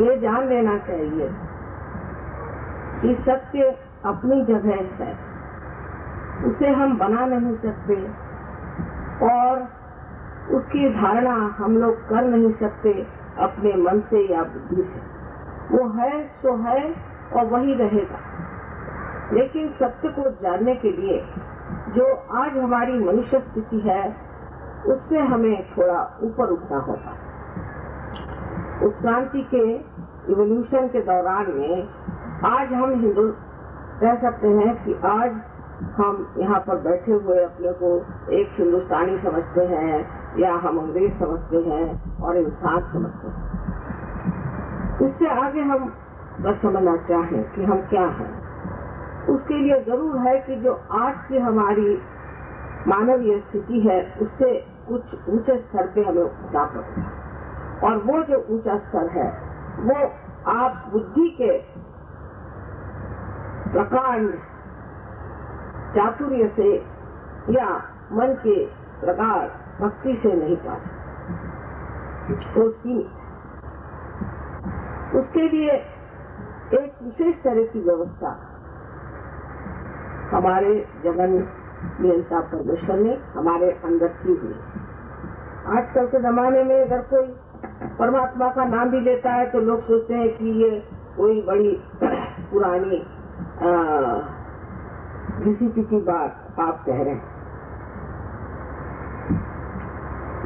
ये जान लेना चाहिए कि सत्य अपनी जगह है। उसे हम बना नहीं सकते और उसकी धारणा हम लोग कर नहीं सकते अपने मन से या बुद्धि से। वो है तो है और वही रहेगा। लेकिन सत्य को जानने के लिए जो आज हमारी मनुष्य स्थिति है, उससे हमें थोड़ा ऊपर उठना होगा। उत्क्रांति के इवोल्यूशन के दौरान में आज हम हिंदू कह सकते हैं कि आज हम यहाँ पर बैठे हुए अपने को एक हिंदुस्तानी समझते हैं, या हम अंग्रेज़ समझते हैं, और इंसान समझते हैं। इससे आगे हम बस समझना चाहें कि हम क्या हैं? उसके लिए ज़रूर है कि जो आज की हमारी मानवीय स्थिति है, उससे कुछ ऊँचे स्तर पे हमें उठना पड़ेगा और वो जो ऊँचा स्तर है, वो आप बुद्धि के प्रकांड चातुर्य से या मन के प्रकार भक्ति से नहीं पा वो उसके लिए एक विशेष तरह की व्यवस्था हमारे जगन नियंता परमेश्वर ने हमारे अंदर की हुई। आजकल के जमाने में अगर कोई परमात्मा का नाम भी लेता है तो लोग सोचते हैं कि ये कोई बड़ी पुरानी घिसी पिसी बात आप कह रहे हैं।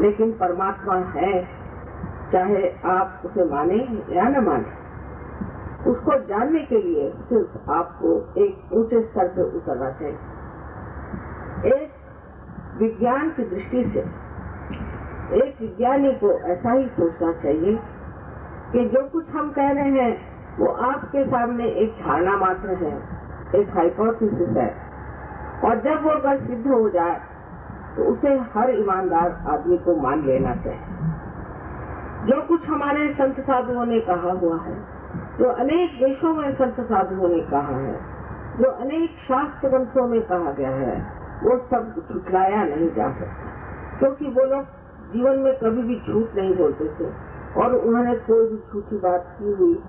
लेकिन परमात्मा है, चाहे आप उसे माने या न माने। उसको जानने के लिए सिर्फ़ आपको एक ऊँचे स्तर पर उतरना चाहिए। एक विज्ञान की दृष्टि से, एक विज्ञानी को ऐसा ही सोचना चाहिए कि जो कुछ हम कह रहे हैं, वो आपके सामने एक धारणा मात्र है, एक हाइपोथेसिस है। और जब वो अगर सिद्ध हो जाए तो उसे हर ईमानदार आदमी को मान लेना चाहिए। जो कुछ हमारे संत साधुओं ने कहा हुआ है जो अनेक देशों में संत साधुओं ने कहा है, जो अनेक शास्त्र ग्रंथों में कहा गया है, वो सब झुटलाया नहीं जा सकता। क्योंकि वो लोग जीवन में कभी भी झूठ नहीं बोलते थे। और उन्होंने कोई भी झूठी बात की हुई,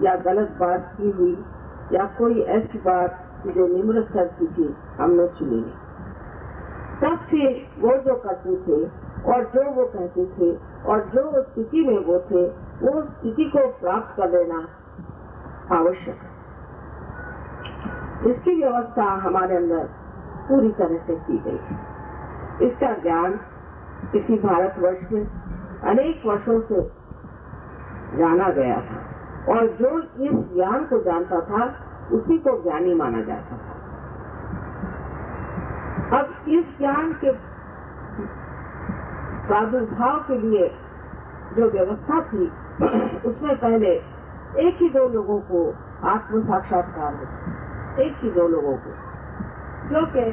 या गलत बात की हुई, या कोई ऐसी बात जो निम्र स्तर की थी, हमने सुनी नहीं। तब से वो जो करते थे, और जो वो कहते थे, और जो स्थिति में वो थे वो स्थिति को प्राप्त कर लेना आवश्यक है। इसकी व्यवस्था हमारे अंदर पूरी तरह से की गई है। इसका ज्ञान इसी भारतवर्ष में अनेक वर्षों से जाना गया था और जो इस ज्ञान को जानता था, उसी को ज्ञानी माना जाता था। अब इस ज्ञान के प्रादुर्भाव के लिए जो व्यवस्था थी उसमें पहले एक ही दो लोगों को आत्म साक्षात्कार एक ही दो लोगों को। जो कि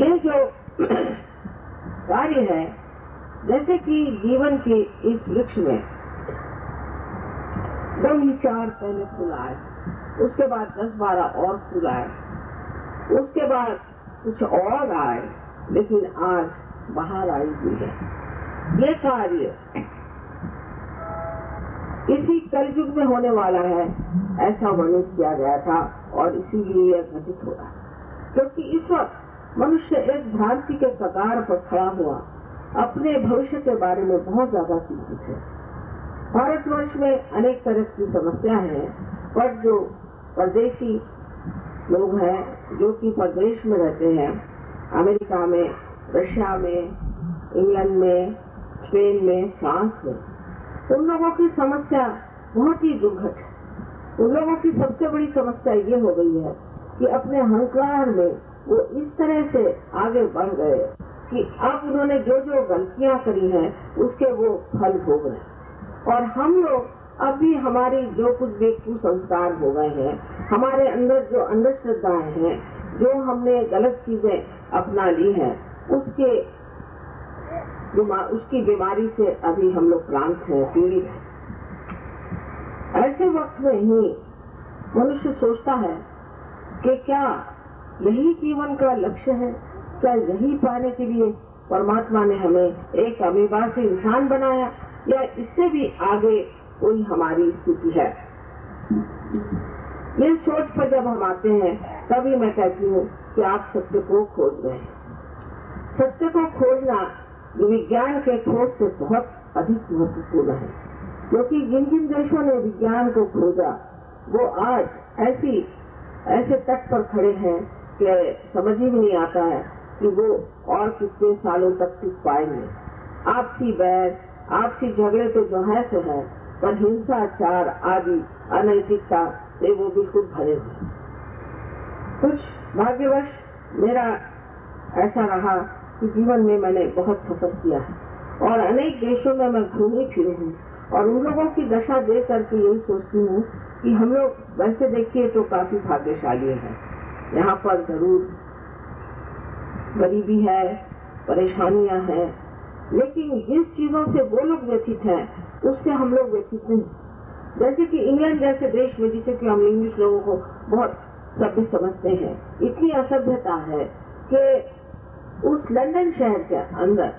ये जो कार्य है, जैसे कि जीवन के इस वृक्ष में, दो ही चार पहले फूल आए, उसके बाद दस बारह और फूल आए, उसके बाद कुछ और आए, लेकिन आज बाहर आई हुई है। ये कार्य इसी कलयुग में होने वाला है। ऐसा वर्णित किया गया था और इसीलिए यह घटित हो रहा क्योंकि इस वक्त मनुष्य एक भ्रांति के कगार पर खड़ा हुआ, अपने भविष्य के बारे में बहुत ज़्यादा चिंतित है। भारतवर्ष में अनेक तरह की समस्या है, पर जो परदेशी लोग हैं जो कि परदेश में रहते हैं। अमेरिका में, रशिया में, इंग्लैंड में, स्पेन में, फ्रांस में। उन लोगों की समस्या बहुत ही दुर्घट है। उन लोगों की सबसे बड़ी समस्या ये हो गई है कि अपने अहंकार में वो इस तरह से आगे बढ़ गए कि अब उन्होंने जो जो गलतियाँ करी हैं, उसके वो फल भोग रहे और हम लोग अब भी हमारी जो कुछ भी कुसंस्कार हो गए हैं, हमारे अंदर जो अंधश्रद्धाएँ हैं, जो हमने गलत चीज़ें अपना ली हैं, उसके उसकी बीमारी से अभी हम लोग क्रांत हैं, पीड़ित हैं। ऐसे वक्त में ही मनुष्य सोचता है कि क्या यही जीवन का लक्ष्य है, क्या यही पाने के लिए परमात्मा ने हमें एक अमीबा से इंसान बनाया, या इससे भी आगे कोई हमारी स्थिति है। ये सोच पर जब हम आते हैं, तभी मैं कहती हूँ कि आप सत्य को खोज रहे हैं। सत्य को खोजना विज्ञान के खोज से बहुत अधिक महत्वपूर्ण है, क्योंकि जिन जिन देशों ने विज्ञान को खोजा, वो आज ऐसी, ऐसे तट पर खड़े हैं कि समझ ही नहीं आता है कि वो और कितने सालों तक टिक पाएँगे। आपसी बैर, आपसी झगड़े तो जो है सो है पर हिंसाचार आदि अनैतिकता से वो बिल्कुल भरे हुए कुछ भाग्यवश मेरा ऐसा रहा कि जीवन में मैंने बहुत सफ़र किया है और अनेक देशों में मैं घूमी फिरी हूँ और उन लोगों की दशा देख करके यही सोचती हूँ कि हम लोग वैसे देखिए तो काफ़ी भाग्यशाली हैं। यहाँ पर ज़रूर गरीबी है, परेशानियाँ हैं, लेकिन जिस चीज़ों से वो लोग व्यथित हैं उससे हम लोग व्यथित नहीं। जैसे कि इंग्लैंड जैसे देश में, जिसे कि हम इंग्लिश लोगों को बहुत सभ्य समझते हैं, इतनी असभ्यता है कि उस लंदन शहर के अंदर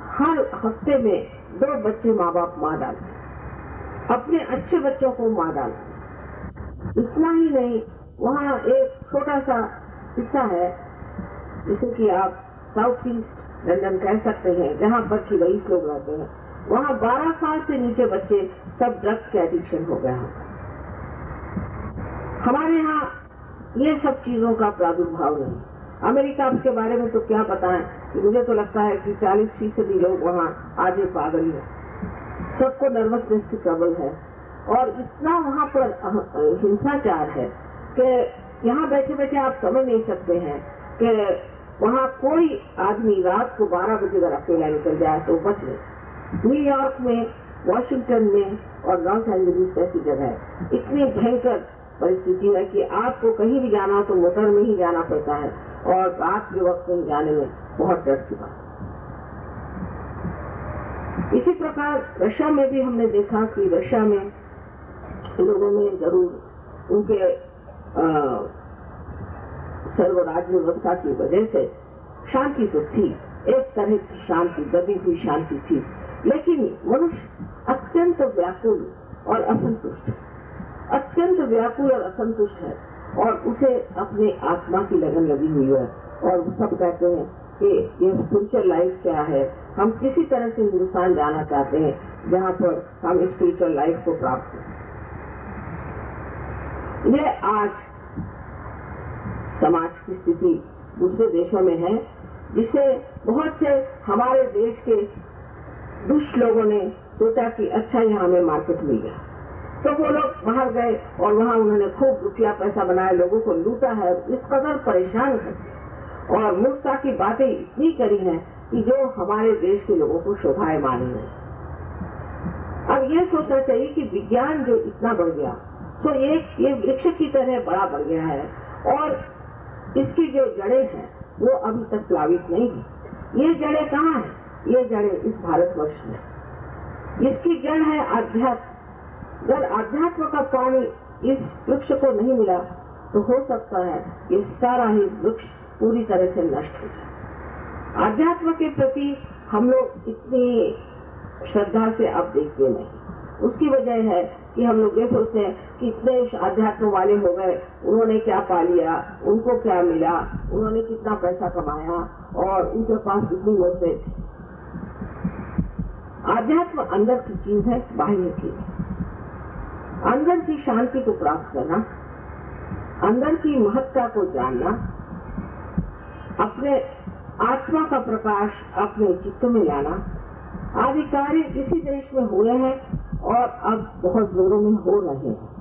हर हफ़्ते में दो बच्चे माँ बाप मार डालते अपने अच्छे बच्चों को मार डालते इतना ही नहीं, वहाँ एक छोटा सा हिस्सा है, जिसे कि आप साउथ ईस्ट लंदन कह सकते हैं, जहाँ पर की रईस लोग रहते हैं। वहाँ 12 साल से नीचे बच्चे सब ड्रग्स के एडिक्शन हो गए हैं। हमारे यहाँ ये सब चीज़ों का प्रादुर्भाव नहीं। अमेरिका के बारे में तो क्या बताएँ कि मुझे तो लगता है कि 40 फ़ीसदी लोग वहाँ आधे पागल ही। सबको नर्वसनेस की ट्रबल है। और इतना वहाँ पर हिंसाचार है कि यहाँ बैठे बैठे आप समझ नहीं सकते हैं कि वहाँ कोई आदमी रात को 12 बजे अगर अकेला निकल जाए तो बच गए न्यूयॉर्क में, वॉशिंगटन में और लॉस एंजलिस जैसी जगह। इतनी भयंकर परिस्थिति है कि आपको कहीं भी जाना तो मोटर में ही जाना पड़ता है और रात के वक्त कहीं जाने में बहुत डर की बात इसी प्रकार रशिया में भी हमने देखा कि रशिया में लोगों में ज़रूर उनके सर्वराज्य व्यवस्था की वजह से शांति तो थी। एक तरह की शांति, दबी हुई शांति थी। लेकिन मनुष्य अत्यंत व्याकुल और असंतुष्ट अत्यंत व्याकुल और असंतुष्ट है और उसे अपने आत्मा की लगन लगी हुई है और वो सब कहते हैं कि ये स्पिरिचुअल लाइफ क्या है? हम किसी तरह से हिंदुस्तान जाना चाहते हैं, जहाँ पर हम स्पिरिचुअल लाइफ को प्राप्त करें। ये आज समाज की स्थिति दूसरे देशों में है, जिसे बहुत से हमारे देश के दुष्ट लोगों ने सोचा कि अच्छा यहाँ हमें मार्केट मिल गया। तो वो लोग बाहर गए और वहाँ उन्होंने खूब रुपया पैसा बनाया, लोगों को लूटा है इस कदर परेशान कर और मूर्खता की बातें इतनी करी हैं कि जो हमारे देश के लोगों को शोभाए मानी है। अब ये सोचना चाहिए कि विज्ञान जो इतना बढ़ गया तो एक ये वृक्ष की तरह बड़ा बढ़ गया है और इसकी जो जड़ें हैं, वो अभी तक प्लावित नहीं है। ये जड़ें कहाँ है? ये जड़े इस भारतवर्ष में। इसकी जड़ है अध्यात्म। अगर अध्यात्म का पानी इस वृक्ष को नहीं मिला तो हो सकता है कि सारा ही वृक्ष पूरी तरह से नष्ट हो जाए। अध्यात्म के प्रति हम लोग इतनी श्रद्धा से अब देखते नहीं। उसकी वजह है कि हम लोग ये सोचते हैं कि इतने अध्यात्म वाले हो गए, उन्होंने क्या पा लिया, उनको क्या मिला, उन्होंने कितना पैसा कमाया, और उनके पास कितनी मोटे आध्यात्म अंदर की चीज़ है बाह्य की अंदर की शांति को प्राप्त करना, अंदर की महत्ता को जानना, अपने आत्मा का प्रकाश अपने चित्त में लाना, आदि कार्य इसी देश में हुए हैं और अब बहुत जोरों में हो रहे हैं।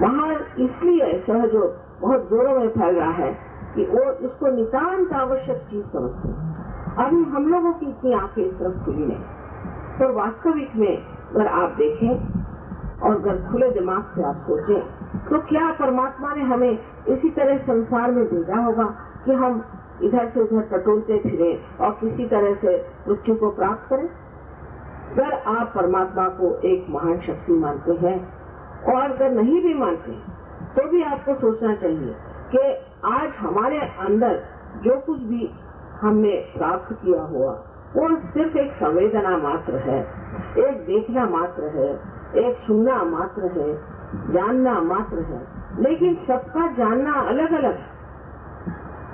बाहर इसलिए सहयोग बहुत जोरों में फैल रहा है कि वो इसको नितान्त आवश्यक चीज़ समझते हैं। अभी हम लोगों की इतनी आँखें इस तरफ़ खुली नहीं। पर वास्तविक में अगर आप देखें और अगर खुले दिमाग से आप सोचें तो क्या परमात्मा ने हमें इसी तरह संसार में भेजा होगा कि हम इधर से उधर टटोलते फिरे और किसी तरह से मृत्यु को प्राप्त करें? अगर आप परमात्मा को एक महान शक्ति मानते हैं, और अगर नहीं भी मानते तो भी आपको सोचना चाहिए कि आज हमारे अंदर जो कुछ भी हमने प्राप्त किया हुआ। वो सिर्फ़ एक संवेदना मात्र है। एक देखना मात्र है। एक सुनना मात्र है। जानना मात्र है। लेकिन सबका जानना अलग अलग है।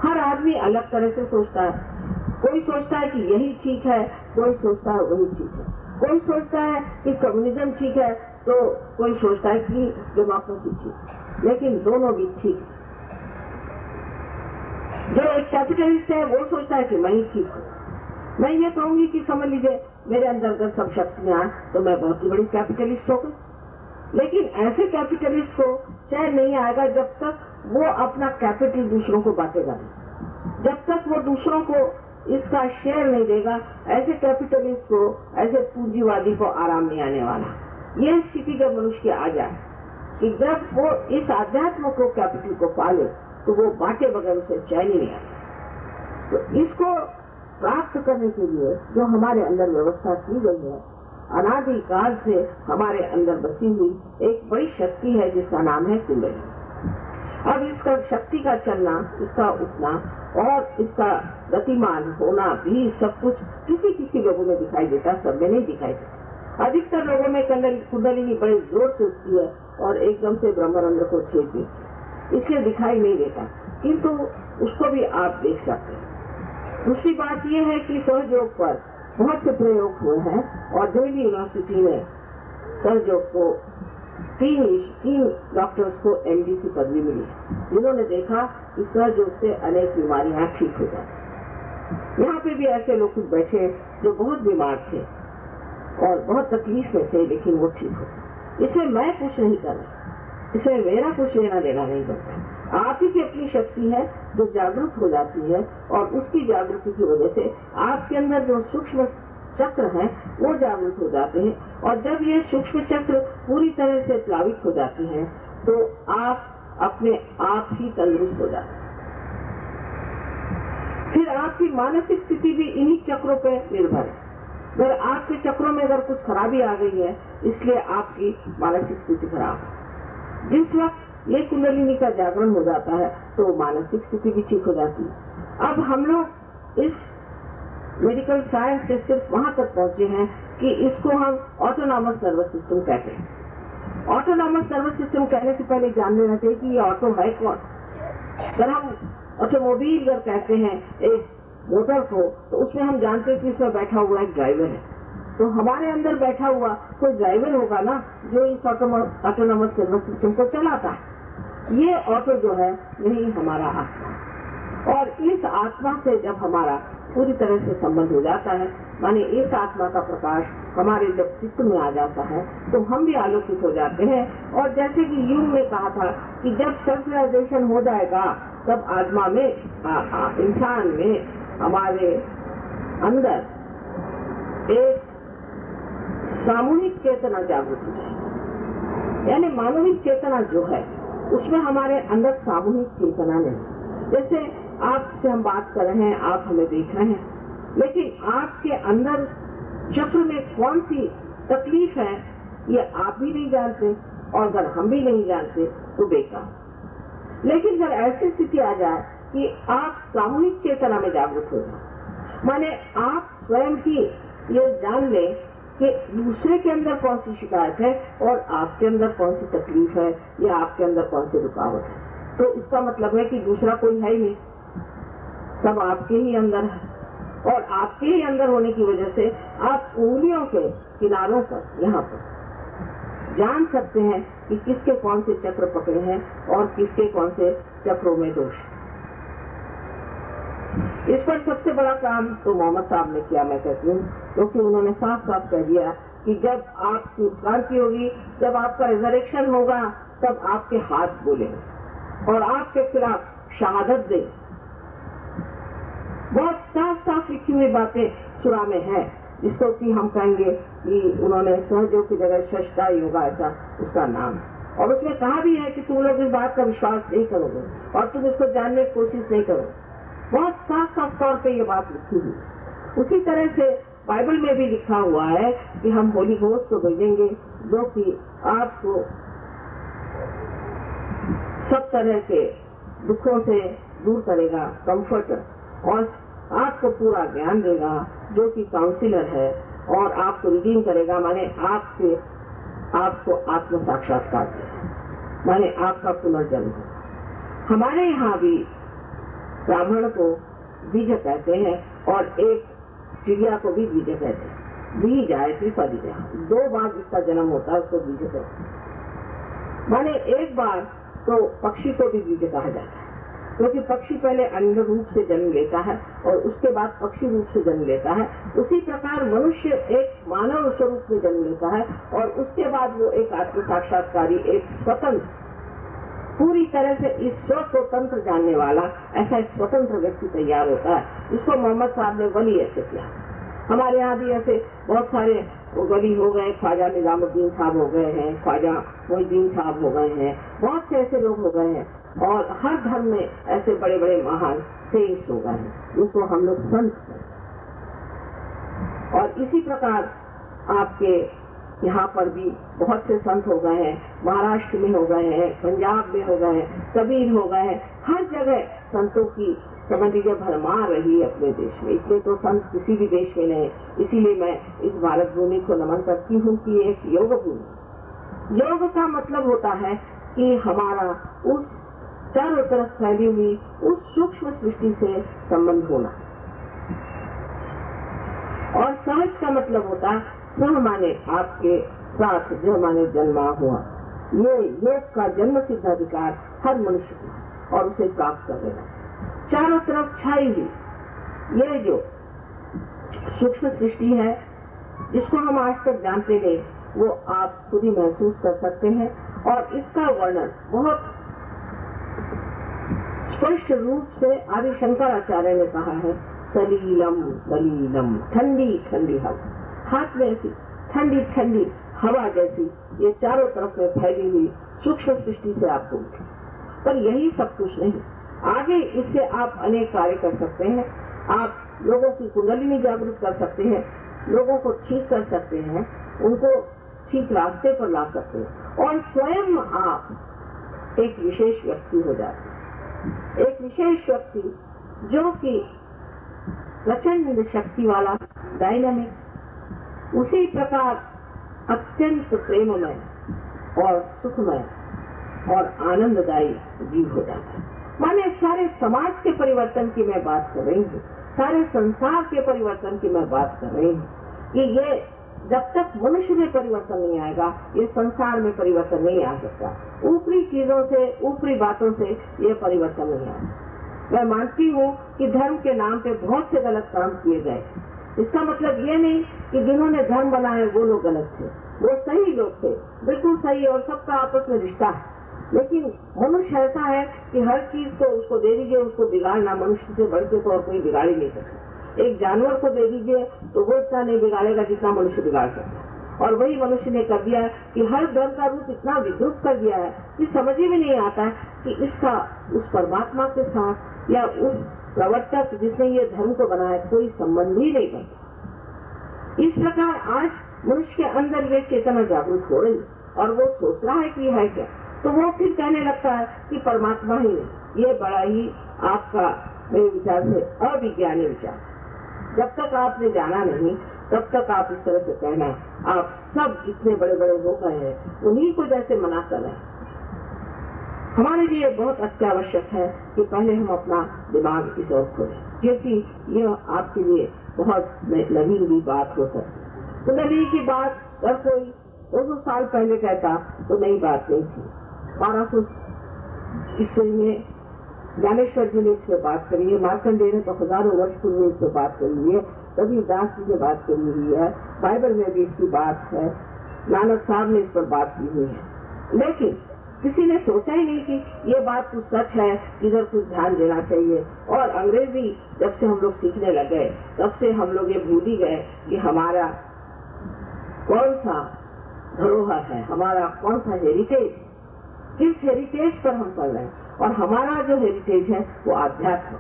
हर आदमी अलग तरह से सोचता है। कोई सोचता है कि यही ठीक है, कोई सोचता है वही ठीक है। कोई सोचता है कि कम्युनिज्म ठीक है तो कोई सोचता है कि डेमोक्रेसी ठीक लेकिन दोनों भी ठीक है। जो एक कैपिटलिस्ट है वो सोचता है कि मैं ही ठीक हूँ। मैं ये कहूँगी कि समझ लीजिए, मेरे अंदर अगर सब शक्तियाँ तो मैं बहुत ही बड़ी कैपिटलिस्ट हो गई लेकिन ऐसे कैपिटलिस्ट को चैन नहीं आएगा जब तक वो अपना कैपिटल दूसरों को बांटेगा नहीं। जब तक वो दूसरों को इसका शेयर नहीं देगा, ऐसे कैपिटलिस्ट को, ऐसे पूंजीवादी को आराम नहीं आने वाला। ये स्थिति जब मनुष्य की आ जाए कि जब वो इस आध्यात्म को कैपिटल को पाले तो वो बांटे बगैर उसे चैन ही नहीं आता। तो इसको प्राप्त करने के लिए जो हमारे अंदर व्यवस्था की गई है अनादिकाल से हमारे अंदर बसी हुई एक बड़ी शक्ति है, जिसका नाम है कुंडली। अब इसका शक्ति का चलना, इसका उठना और इसका गतिमान होना भी सब कुछ किसी किसी लोगों में दिखाई देता, सब में नहीं दिखाई देता। अधिकतर लोगों में कुंडली बड़े ज़ोर से उठती है और एकदम से ब्रह्मरंध्र को छेद देती इसलिए दिखाई नहीं देता। किंतु उसको भी आप देख सकते हैं। दूसरी बात यह है कि सहयोग पर बहुत से प्रयोग हुए हैं और दिल्ली यूनिवर्सिटी में सहयोग को तीन तीन डॉक्टर्स को एमडी की पदवी मिली जिन्होंने देखा कि सहयोग से अनेक बीमारियाँ ठीक हो जाती यहाँ पे भी ऐसे लोग कुछ बैठे जो बहुत बीमार थे और बहुत तकलीफ़ में थे, लेकिन वो ठीक हो इसमें मैं कुछ नहीं कर रहा। इसमें मेरा कुछ लेना देना नहीं करता। आप ही की अपनी शक्ति है जो जागरूक हो जाती है और उसकी जागृति की वजह से आपके अंदर जो सूक्ष्म चक्र हैं, वो जागरूक हो जाते हैं। और जब ये सूक्ष्म चक्र पूरी तरह से प्लावित हो जाती हैं तो आप अपने आप ही तंदुरुस्त हो जाते फिर आपकी मानसिक स्थिति भी इन्हीं चक्रों पर निर्भर है। अगर आपके चक्रों में अगर कुछ खराबी आ गई है, इसलिए आपकी मानसिक स्थिति खराब है। जिस वक्त ये कुंडलिनी का जागरण हो जाता है तो मानसिक स्थिति भी ठीक हो जाती है। अब हम लोग इस मेडिकल साइंस से सिर्फ़ वहाँ तक पहुँचे हैं कि इसको हम ऑटोनॉमस नर्वस सिस्टम कहते हैं। ऑटोनॉमस नर्वस सिस्टम कहने से पहले जान लेना चाहिए कि ये ऑटो है कौन? अगर हम ऑटोमोबाइल अगर कहते हैं, एक मोटर को तो उसमें हम जानते हैं कि इसमें बैठा हुआ एक ड्राइवर है। तो हमारे अंदर बैठा हुआ कोई ड्राइवर होगा ना, जो इस ऑटोनॉमस नर्वस सिस्टम को चलाता है। ये ऑटो जो है, यही हमारा आत्मा। और इस आत्मा से जब हमारा पूरी तरह से संबंध हो जाता है, माने इस आत्मा का प्रकाश हमारे जब चित्त में आ जाता है तो हम भी आलोकित हो जाते हैं। और जैसे कि यूँ ने कहा था कि जब सेल्फ हो जाएगा, तब आत्मा में इंसान में, हमारे अंदर एक सामूहिक चेतना जागृत हो। यानी मानविक चेतना जो है, उसमें हमारे अंदर सामूहिक चेतना नहीं। जैसे आपसे हम बात कर रहे हैं, आप हमें देख रहे हैं, लेकिन आपके अंदर चक्र में कौन सी तकलीफ़ है, ये आप भी नहीं जानते, और अगर हम भी नहीं जानते तो बेकार। लेकिन अगर ऐसी स्थिति आ जाए कि आप सामूहिक चेतना में जागरूक हो जाए माने आप स्वयं ही ये जान लें कि दूसरे के अंदर कौन सी शिकायत है और आपके अंदर कौन सी तकलीफ़ है या आपके अंदर कौन सी रुकावट है? तो इसका मतलब है कि दूसरा कोई है ही नहीं। सब आपके ही अंदर है। और आपके ही अंदर होने की वजह से आप उंगलियों के किनारों पर, यहाँ पर जान सकते हैं कि किसके कौन से चक्र पकड़े हैं और किसके कौन से चक्रों में दोष है। इस पर सबसे बड़ा काम तो मोहम्मद साहब ने किया, मैं कहती हूँ। क्योंकि उन्होंने साफ़ साफ़ कह दिया कि जब आपकी क्रांति होगी, जब आपका रिजर्वेशन होगा, तब आपके हाथ बोले। और आपके खिलाफ शहादत दे। बहुत साफ़ साफ़ लिखी हुई बातें सुरा में है। जिसको कि हम कहेंगे कि उन्होंने सहयोग की जगह शस्ता योगा ऐसा उसका नाम। और उसमें कहा भी है कि तुम लोग इस बात का विश्वास नहीं करोगे और तुम इसको जानने की कोशिश नहीं करोगे। बहुत साफ़ साफ़ तौर पे ये बात लिखी हुई उसी तरह से बाइबल में भी लिखा हुआ है कि हम होली घोष को भेजेंगे, जो कि आपको सब तरह के दुखों से दूर करेगा कंफर्ट और आपको पूरा ज्ञान देगा, जो कि काउंसिलर है, और आपको रिडीम करेगा, माने आपसे आपको आत्म साक्षात्कार माने आपका पुनर्जन्म हमारे यहाँ भी ब्राह्मण को बीज कहते हैं और एक चिड़िया को भी बीज कहते हैं। बीज आए त्रिपा बीजा दो बार जिसका जन्म होता है, उसको बीज कहते हैं। माने एक बार तो पक्षी को भी बीज कहा जाता है। क्योंकि तो पक्षी पहले अन्य रूप से जन्म लेता है और उसके बाद पक्षी रूप से जन्म लेता है। उसी प्रकार मनुष्य एक मानव स्वरूप में जन्म लेता है और उसके बाद वो एक आत्म साक्षात्कारी एक स्वतंत्र पूरी तरह से ईश्वर को तंत्र जानने वाला, ऐसा एक स्वतंत्र व्यक्ति तैयार होता है। जिसको मोहम्मद साहब ने वली ऐसे किया। हमारे यहाँ भी ऐसे बहुत सारे वली हो गए, ख्वाजा निजामुद्दीन साहब हो गए हैं, ख्वाजा मोहिद्दीन साहब हो गए हैं, बहुत से ऐसे लोग हो गए हैं। और हर धर्म में ऐसे बड़े बड़े महान सेंट्स हो गए हैं, जिनको हम लोग संत और इसी प्रकार आपके यहाँ पर भी बहुत से संत हो गए हैं, महाराष्ट्र में हो गए हैं, पंजाब में हो गए हैं कबीर हो गए हैं, हर जगह संतों की समझ लीजिए भरमार रही है अपने देश में, इसलिए तो संत किसी भी देश में नहीं, इसीलिए मैं इस भारत भूमि को नमन करती हूँ कि एक योग भूमि। योग का मतलब होता है कि हमारा उस चारों तरफ़ फैली हुई, उस सूक्ष्म सृष्टि से संबंध होना। और सहज का मतलब होता सह माने आपके साथ जो माने जन्मा हुआ। ये योग का जन्म सिद्ध अधिकार हर मनुष्य को और उसे प्राप्त कर लेना चारों तरफ़ छाई हुई। ये जो सूक्ष्म सृष्टि है, जिसको हम आज तक जानते नहीं, वो आप खुद ही महसूस कर सकते हैं और इसका वर्णन बहुत स्पष्ट रूप से आदि शंकराचार्य ने कहा है, सलीलम सलीलम, ठंडी ठंडी हवा। में ऐसी ठंडी ठंडी हवा जैसी, ये चारों तरफ़ में फैली हुई सूक्ष्म सृष्टि से आपको उठी पर यही सब कुछ नहीं, आगे इससे आप अनेक कार्य कर सकते हैं। आप लोगों की कुंडलिनी जागरूक कर सकते हैं, लोगों को ठीक कर सकते हैं, उनको ठीक रास्ते पर ला सकते हैं। और स्वयं आप एक विशेष व्यक्ति हो जाते हैं। एक विशेष व्यक्ति जो कि प्रचंड शक्ति वाला डायनामिक उसी प्रकार अत्यंत प्रेममय और सुखमय और आनंददायी जीव हो जाता है। माने सारे समाज के परिवर्तन की मैं बात कर रही हूँ, सारे संसार के परिवर्तन की मैं बात कर रही हूँ, कि ये जब तक मनुष्य में परिवर्तन नहीं आएगा, ये संसार में परिवर्तन नहीं आ सकता। ऊपरी चीज़ों से, ऊपरी बातों से ये परिवर्तन नहीं आएगा। मैं मानती हूँ कि धर्म के नाम पे बहुत से गलत काम किए गए इसका मतलब ये नहीं कि जिन्होंने धर्म बनाए वो लोग गलत थे। वो सही लोग थे। बिल्कुल सही और सबका आपस में रिश्ता है। लेकिन मनुष्य ऐसा है कि हर चीज़ को उसको दे दीजिए, उसको बिगाड़ना, मनुष्य से बढ़ के तो और कोई बिगाड़ ही नहीं सकता। एक जानवर को दे दीजिए तो वो इतना नहीं बिगाड़ेगा जितना मनुष्य बिगाड़ सकता है। और वही मनुष्य ने कर दिया कि हर धर्म का रूप इतना विद्रुप कर दिया है कि समझ ही में नहीं आता कि इसका, उस परमात्मा के साथ या उस प्रवर्तक जिसने ये धर्म को बनाया, कोई संबंध ही नहीं बनता इस प्रकार आज मनुष्य के अंदर ये चेतना जागरूक हो रही और वो सोच रहा है कि है क्या। तो वो फिर कहने लगता है कि परमात्मा ही नहीं ये बड़ा ही आपका, मेरे विचार से, अविज्ञानी विचार जब तक आपने जाना नहीं, तब तक आप इस तरह से कहना, आप सब जितने बड़े बड़े हो गए हैं, उन्हीं को जैसे मना कर रहे हैं हमारे लिए बहुत अत्यावश्यक है कि पहले हम अपना दिमाग इस ओर खोलें क्योंकि यह आपके लिए बहुत लगी हुई बात हो सकती कुंडली की बात, अगर कोई दो सौ साल पहले कहता तो नई बात नहीं थी। बारह सौ ईस्वी में ज्ञानेश्वर जी ने इस पर बात करी है, मार्कंडेय ने तो हज़ारों वर्ष पूर्व इस पर बात करी है कभी दास जी ने बात करी हुई है, बाइबल में भी इसकी बात है, नानक साहब ने इस पर बात की हुई है। लेकिन किसी ने सोचा ही नहीं कि ये बात कुछ सच है, इधर कुछ ध्यान देना चाहिए। और अंग्रेज़ी, जब से हम लोग सीखने लगे तब से हम लोग ये भूल ही गए कि हमारा कौन सा धरोहर है, हमारा कौन सा हेरिटेज किस हेरिटेज पर हम चल रहे हैं। और हमारा जो हेरिटेज है, वो आध्यात्म।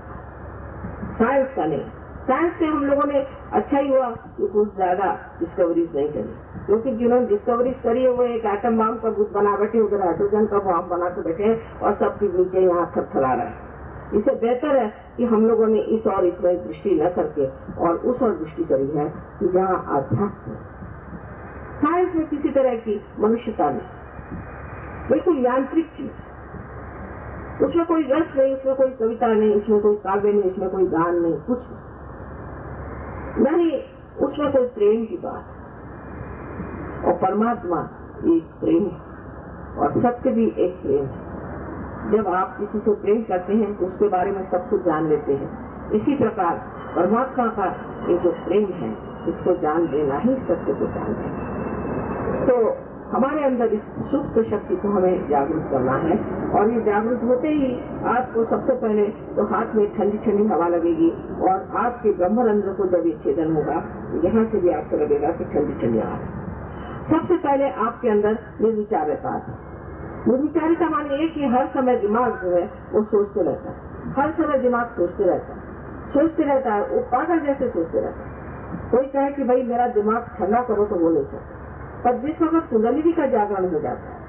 साइंस का नहीं। साइंस से हम लोगों ने अच्छा ही हुआ कि कुछ ज़्यादा डिस्कवरीज नहीं करी। क्योंकि जिन्होंने डिस्कवरीज करी है, वो एक एटम बम का बुद्ध बना बैठे, उधर हाइड्रोजन का बम बना के बैठे और सबके नीचे यहाँ थरथरा रहे हैं। इससे बेहतर है कि हम लोगों ने इस और इसमें दृष्टि न करके और उस और दृष्टि करी है कि जहाँ आध्यात्म साइंस में किसी तरह की मनुष्यता नहीं। बिल्कुल यांत्रिक चीज़। उसमें कोई रस नहीं, उसमें कोई कविता नहीं, उसमें कोई काव्य नहीं, उसमें कोई गान नहीं, कुछ नहीं। नहीं उसमें कोई प्रेम की बात और परमात्मा एक प्रेम है और सत्य भी एक प्रेम है। जब आप किसी को प्रेम करते हैं तो उसके बारे में सब कुछ जान लेते हैं। इसी प्रकार परमात्मा का ये जो प्रेम है, इसको जान लेना ही सत्य को जान लेना। तो हमारे अंदर इस सुप्त शक्ति को हमें जागरूक करना है। और ये जागरूक होते ही आपको सबसे पहले तो हाथ में ठंडी ठंडी हवा लगेगी और आपके ब्रह्मरंध्र को जब ये छेदन होगा यहाँ से भी आपको लगेगा कि ठंडी ठंडी हवा सबसे पहले आपके अंदर निर्विचार रहता है निर्विचारिता माने ये कि हर समय दिमाग जो है, वो सोचते रहता है। हर समय दिमाग सोचते रहता है। सोचते रहता है, वो पागल जैसे सोचते रहता है। कोई कहे कि भाई मेरा दिमाग ठंडा करो तो वो नहीं सकता पर जिस वक्त कुंडलिनी का जागरण हो जाता है।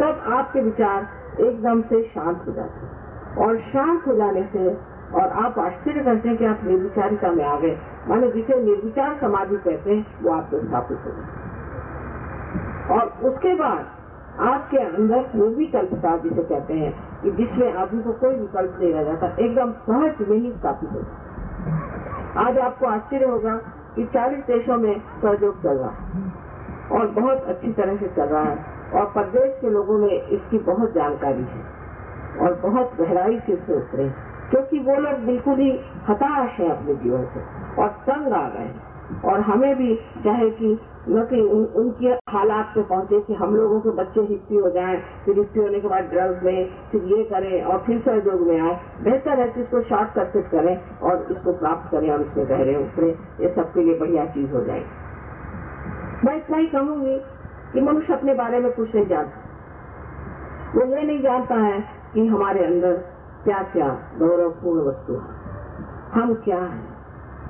तब आपके विचार एकदम से शांत हो जाते हैं। और शांत हो जाने से और आप आश्चर्य करते हैं कि आप निर्विचारिता में आ गए। माने जिसे निर्विचार समाधि कहते हैं, वो आपको स्थापित हो और उसके बाद आपके अंदर वो भी कल्पता जिसे कहते हैं कि जिसमें आदमी को कोई विकल्प नहीं रह जाता, एकदम सहज में ही स्थापित होता आज आपको आश्चर्य होगा कि 40 देशों में सहयोग चल रहा है। और बहुत अच्छी तरह से चल रहा है। और प्रदेश के लोगों में इसकी बहुत जानकारी है और बहुत गहराई से इससे उतरे क्योंकि वो लोग बिल्कुल ही हताश है अपने जीवन से और तंग आ गए और हमें भी चाहे कि न कि उन, उनके हालात पे पहुँचे कि हम लोगों के बच्चे हिस्ट्री हो जाएँ फिर हिस्ट्री होने के बाद ड्रग्स लें फिर ये करें और फिर सहयोग में आए। बेहतर है कि इसको शॉर्ट सर्किट करें और इसको प्राप्त करें और इसमें गहरे उतरे। ये सबके लिए बढ़िया चीज़ हो जाएगी। मैं इतना ही कहूँगी कि मनुष्य अपने बारे में कुछ नहीं जानता। वो ये नहीं जानता है कि हमारे अंदर क्या क्या गौरवपूर्ण वस्तु है। हम क्या हैं?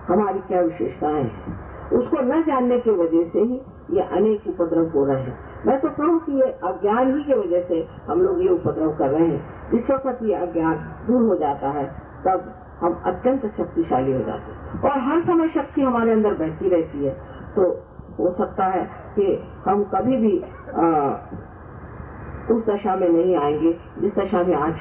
हमारी क्या विशेषताएँ हैं? उसको न जानने की वजह से ही ये अनेक उपद्रव हो रहे हैं। मैं तो कहूँ कि ये अज्ञान ही की वजह से हम लोग ये उपद्रव कर रहे हैं। जिस वक्त ये अज्ञान दूर हो जाता है, तब हम अत्यंत शक्तिशाली हो जाते हैं। और हर समय शक्ति हमारे अंदर बहती रहती है। तो हो सकता है कि हम कभी भी आ, उस दशा में नहीं आएँगे जिस दशा में आज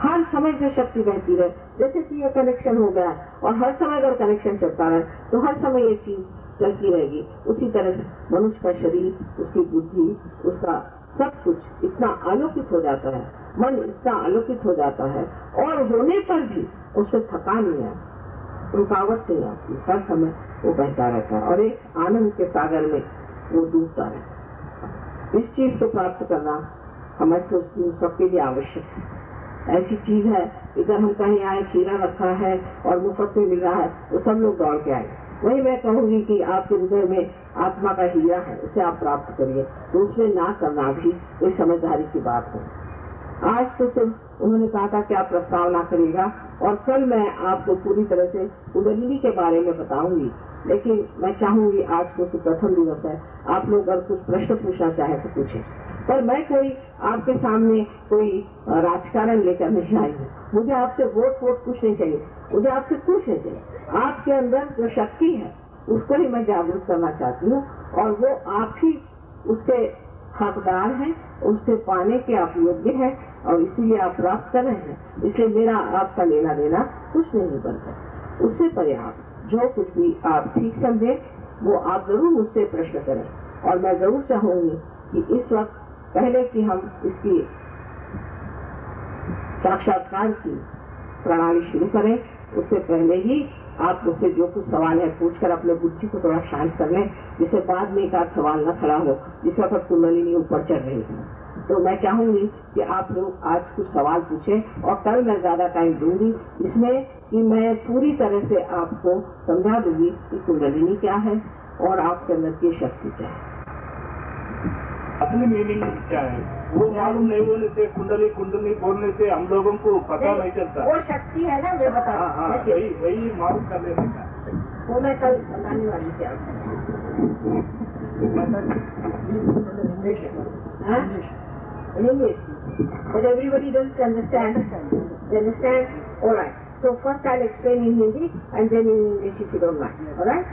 हर समय जो शक्ति बहती रहे जैसे कि ये कनेक्शन हो गया और हर समय अगर कनेक्शन चलता रहे तो हर समय ये चीज़ चलती रहेगी। उसी तरह मनुष्य का शरीर उसकी बुद्धि उसका सब कुछ इतना आलोकित हो जाता है मन इतना आलोकित हो जाता है और होने पर भी उससे थकान नहीं आती। रुकावट नहीं आती। हर समय वो बहता रहता है। और एक आनंद के सागर में वो डूबता रहता है। इस चीज़ को प्राप्त करना हमें सोचती हूँ सबके लिए आवश्यक है। ऐसी चीज़ है, इधर हम कहीं आए, खीरा रखा है और मुफ़्त में मिल रहा है तो सब लोग दौड़ के आए। वही मैं कहूँगी कि आपके हृदय में आत्मा का हीरा है, उसे आप प्राप्त करिए। तो उसमें ना करना भी कोई समझदारी की बात है आज तो सिर्फ़ उन्होंने कहा था कि आप प्रस्तावना करेगा और कल मैं आपको पूरी तरह से कुंडलिनी के बारे में बताऊँगी। लेकिन मैं चाहूँगी आज को प्रथम दिवस है। आप लोग अगर कुछ प्रश्न पूछना चाहे तो पूछे। पर मैं कोई आपके सामने कोई राजकारण लेकर नहीं आई हूँ। मुझे आपसे वोट वोट कुछ नहीं चाहिए। मुझे आपसे कुछ नहीं चाहिए। आपके अंदर जो शक्ति है, उसको ही मैं जागरूक करना चाहती हूँ और वो आप ही उसके हकदार हैं, उससे पाने के आप योग्य हैं। और इसीलिए आप प्राप्त कर रहे हैं। इसलिए मेरा आपका लेना देना कुछ नहीं बनता। उससे परे आप जो कुछ भी आप ठीक समझे वो आप ज़रूर मुझसे प्रश्न करें। और मैं ज़रूर चाहूँगी कि इस वक्त पहले कि हम इसकी साक्षात्कार की प्रणाली शुरू करें, उससे पहले ही आप मुझसे जो कुछ सवाल है पूछकर अपने बुद्धि को थोड़ा शांत कर लें, जिससे बाद में एक सवाल न खड़ा हो, जिस वक्त कुंडलिनी ऊपर चढ़ रही है। तो मैं चाहूँगी कि आप लोग आज कुछ सवाल पूछें और कल मैं ज़्यादा टाइम दूँगी इसमें कि मैं पूरी तरह से आपको समझा दूँगी कि कुंडलिनी क्या है और आपके अंदर की शक्ति क्या है। असली मीनिंग क्या है? वो मालूम नहीं होने से कुंडली कुंडली बोलने से हम लोगों को पता नहीं चलता। वो शक्ति है ना मैं बता हाँ हाँ वही वही मालूम कर लेने का वो मैं कल बताने वाली थी। आपको English. But everybody doesn't understand. They understand? Alright. So first I'll explain in Hindi and then in English if you don't mind. Alright?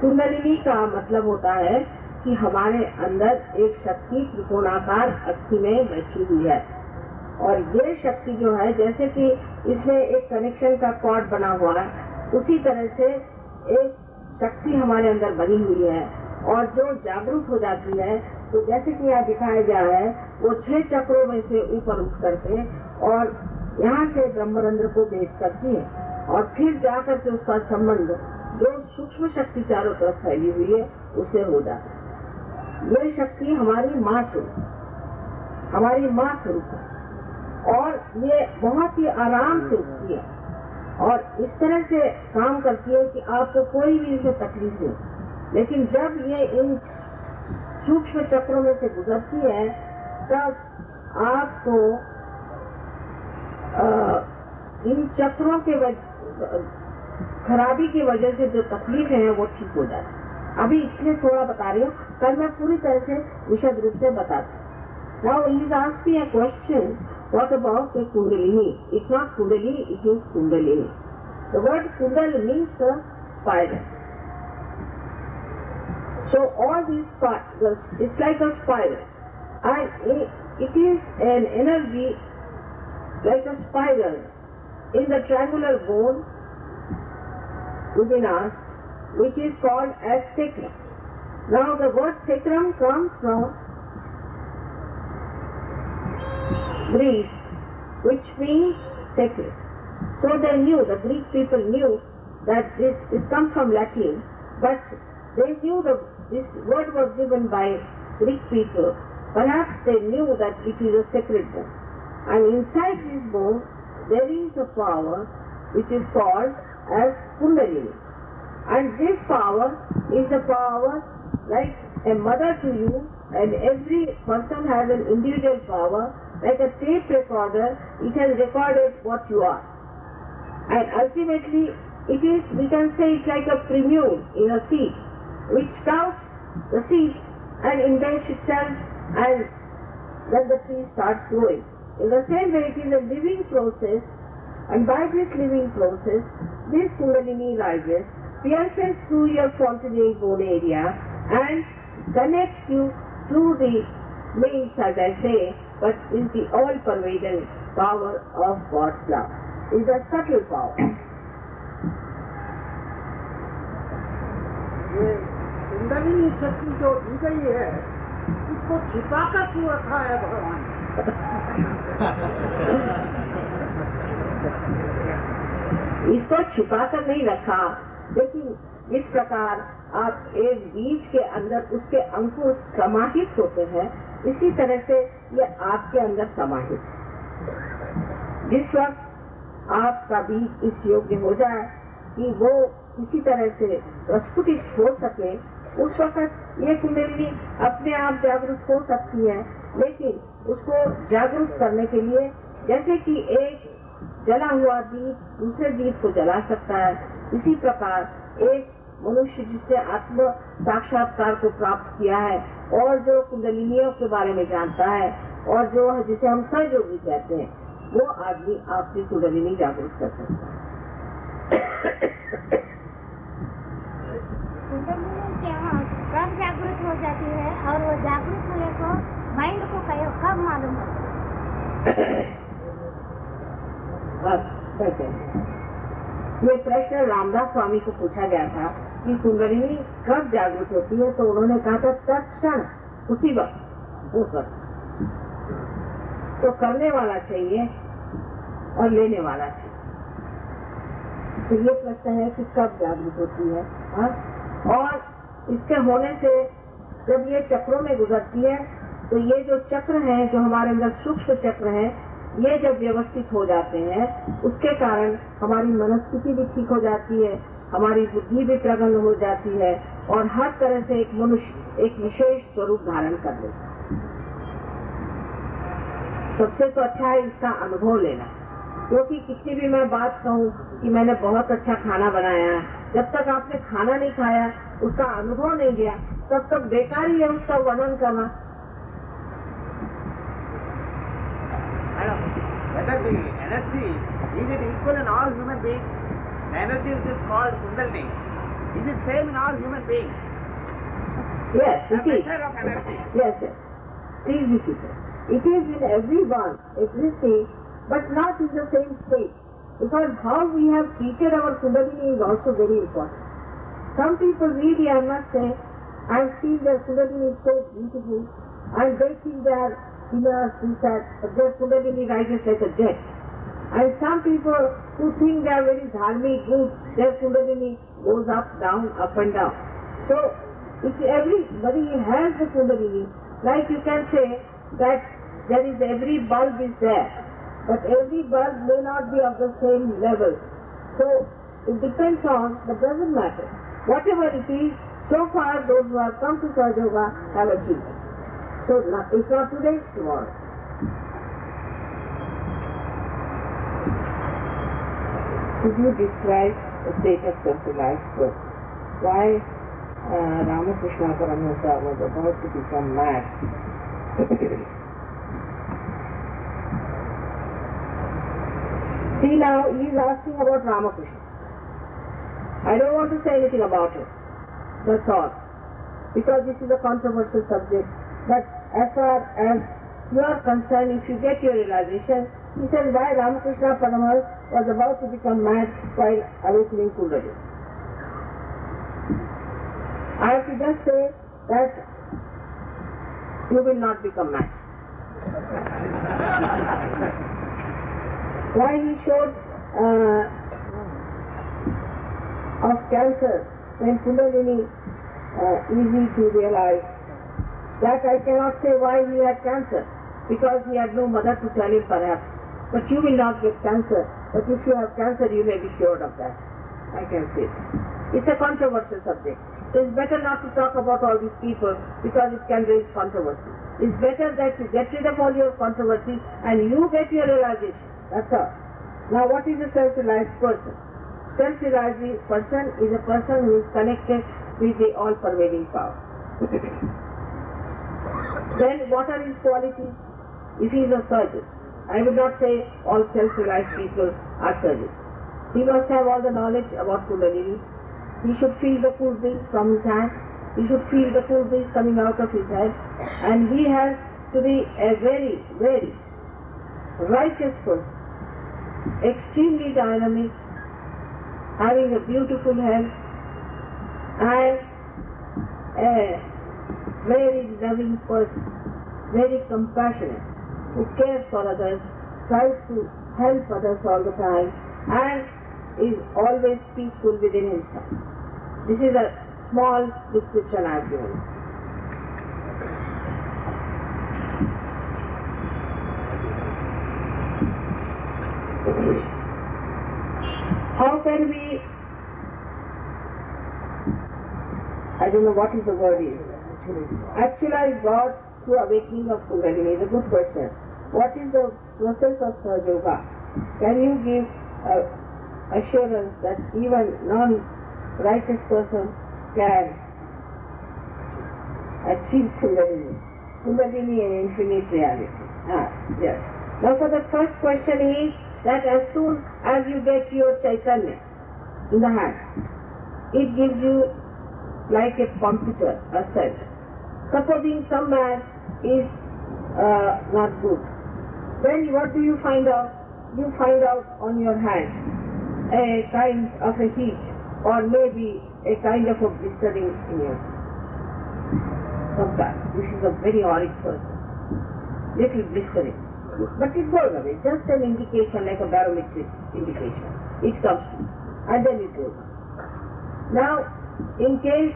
Kundalini का मतलब होता है कि हमारे अंदर एक शक्ति त्रिकोणाकार अस्थि में बैठी हुई है और ये शक्ति जो है जैसे कि इसमें एक कनेक्शन का कॉर्ड बना हुआ है उसी तरह से एक शक्ति हमारे अंदर बनी हुई है और जो जागरूक हो जाती है तो जैसे कि यहाँ दिखाया गया है, वो छह चक्रों में से ऊपर उठ करके और यहाँ से ब्रह्मरंद्र को भेज करती है। और फिर जाकर के उसका संबंध, जो सूक्ष्म शक्ति चारों तरफ़ फैली हुई है, उसे हो जाता है। ये शक्ति हमारी माँ स्वरूप हमारी माँ स्वरूप है। और ये बहुत ही आराम से उठती है। और इस तरह से काम करती है कि आपको कोई भी इसे तकलीफ़ नहीं। लेकिन जब ये इन सूक्ष्म चक्रों में से गुजरती है तब आपको अ, इन चक्रों के खराबी की वजह से जो तकलीफ़ है वो ठीक हो जाती है। अभी इसलिए थोड़ा बता रही हूँ कल मैं पूरी तरह से विशद रूप से बताती Now he is asking a question, what about the Kundalini? It's not Kundalini, it is Kundalini. The word Kundal means the spiral. So all these spirals, it's like a spiral. And it, it is an energy like a spiral in the triangular bone within us, which is called as sacrum. Now the word sacrum comes from Greece, which means sacred. So they knew, the Greek people knew that this, this comes from Latin, but they knew that this word was given by Greek people. Perhaps they knew that it is a sacred bone. And inside this bone, there is a power which is called as Kundalini. And this power is a power like a mother to you, and every person has an individual power. Like a tape recorder, it has recorded what you are. And ultimately, it is, we can say it's like a premium in a seed, which scouts the seed and embeds itself and then the tree starts growing. In the same way, it is a living process and by this living process, this Kundalini rises, pierces through your continuing bone area and connects you to the means, as I say, but is the all-pervading power of God's love. Is a subtle power. ये शक्ति जो दी गई है उसको छिपा कर क्यों रखा है भगवान इसको छिपा कर नहीं रखा, लेकिन इस प्रकार आप एक बीज के अंदर उसके अंकुर समाहित होते हैं इसी तरह से ये आपके अंदर समाहित। जिस वक्त आपका बीज इस योग्य हो जाए कि वो किसी तरह से प्रस्फुटित हो सके, उस वक्त ये कुंडली अपने आप जागरूक हो सकती है, लेकिन उसको जागरूक करने के लिए जैसे कि एक जला हुआ दीप दूसरे दीप को जला सकता है इसी प्रकार एक मनुष्य जिसने आत्म साक्षात्कार को प्राप्त किया है और जो कुंडलिनियों के बारे में जानता है और जो जिसे हम सहयोगी कहते हैं वो आदमी आपकी कुंडलिनी जागरूक कर सकता है। कब जागृत हो जाती है और वो जागृत हुए को माइंड को कब कब मालूम होता है? ये प्रश्न रामदास स्वामी को पूछा गया था कि कुंडलिनी कब जागृत होती है तो उन्होंने कहा था, तत्क्षण, उसी वक्त उस वक्त तो करने वाला चाहिए और लेने वाला चाहिए तो ये प्रश्न है कि कब जागृत होती है, हा? और इसके होने से जब ये चक्रों में गुजरती है तो ये जो चक्र है, जो हमारे अंदर सूक्ष्म चक्र है, ये जब व्यवस्थित हो जाते हैं, उसके कारण हमारी मनस्थिति भी ठीक हो जाती है हमारी बुद्धि भी प्रगल्भ हो जाती है और हर तरह से एक मनुष्य एक विशेष स्वरूप धारण कर लेता है। सबसे तो अच्छा है इसका अनुभव लेना। क्योंकि कितनी भी मैं बात कहूँ कि मैंने बहुत अच्छा खाना बनाया है जब तक आपने खाना नहीं खाया, उसका अनुभव नहीं लिया तब तक बेकार ही है उसका वर्णन करना। The energy is it equal in all human beings? The energy which is called Kundalini, is it same in all human beings? Yes, The it is. of energy. Yes, yes. Please be seated. It is in everyone existing, but not in the same state. Because how we have treated our Kundalini is also very important. Some people really, I must say, I feel their Kundalini is so beautiful, and they think they are sinners, that, but their Kundalini rises like a jet. And some people who think they are very dharmic, good, their Kundalini goes up, down, up and down. So, if everybody has the Kundalini, like you can say that there is every bulb is there, but every bulb may not be of the same level. So, it depends on, but doesn't matter. Whatever it is, so far those who have come to Sahaja have achieved. So, if not today, it's tomorrow. Could you describe the state of centralized birth? Why uh, Ramakrishna Paramahansa was about to become mad? See now, he is asking about Ramakrishna. I don't want to say anything about it. That's all. Because this is a controversial subject. But as far as you are concerned, if you get your realization, he said, why Ramakrishna Paramahansa was about to become mad while awakening Kundalini. I have to just say that you will not become mad. Why he showed uh, of cancer when Kundalini uh, easy to realize that I cannot say why he had cancer because he had no mother to tell him perhaps. But you will not get cancer. But if you have cancer, you may be cured of that. I can say. It's a controversial subject. So it's better not to talk about all these people because it can raise controversy. It's better that you get rid of all your controversies and you get your realization. That's all. Now what is a self-realized person? Self-realized person is a person who is connected with the all-pervading power. then what are his qualities? If he is a surgeon, I would not say all self-realized people are surgeons. He must have all the knowledge about Kundalini. He should feel the cool from his hand. He should feel the cool coming out of his head. And he has to be a very, very righteous person, extremely dynamic, having a beautiful health, and a very loving person, very compassionate, who cares for others, tries to help others all the time, and is always peaceful within himself. This is a small description I have given. How can we I don't know what is the word is. Actualize God through awakening of Kundalini is a good question. What is the process of Sahaja Yoga? Can you give uh, assurance that even non-righteous person can achieve Kundalini? Kundalini and infinite reality. Ah, yes. Now for the first question is that as soon as you get your Chaitanya in the hand, it gives you like a computer, a cell. Supposing some man is uh, not good, then what do you find out? You find out on your hand a kind of a heat or maybe a kind of a blistering in your sometimes. This is a very auric person. Little blistering. But it goes away. Just an indication like a barometric indication. It comes to you. And then it goes. Now, in case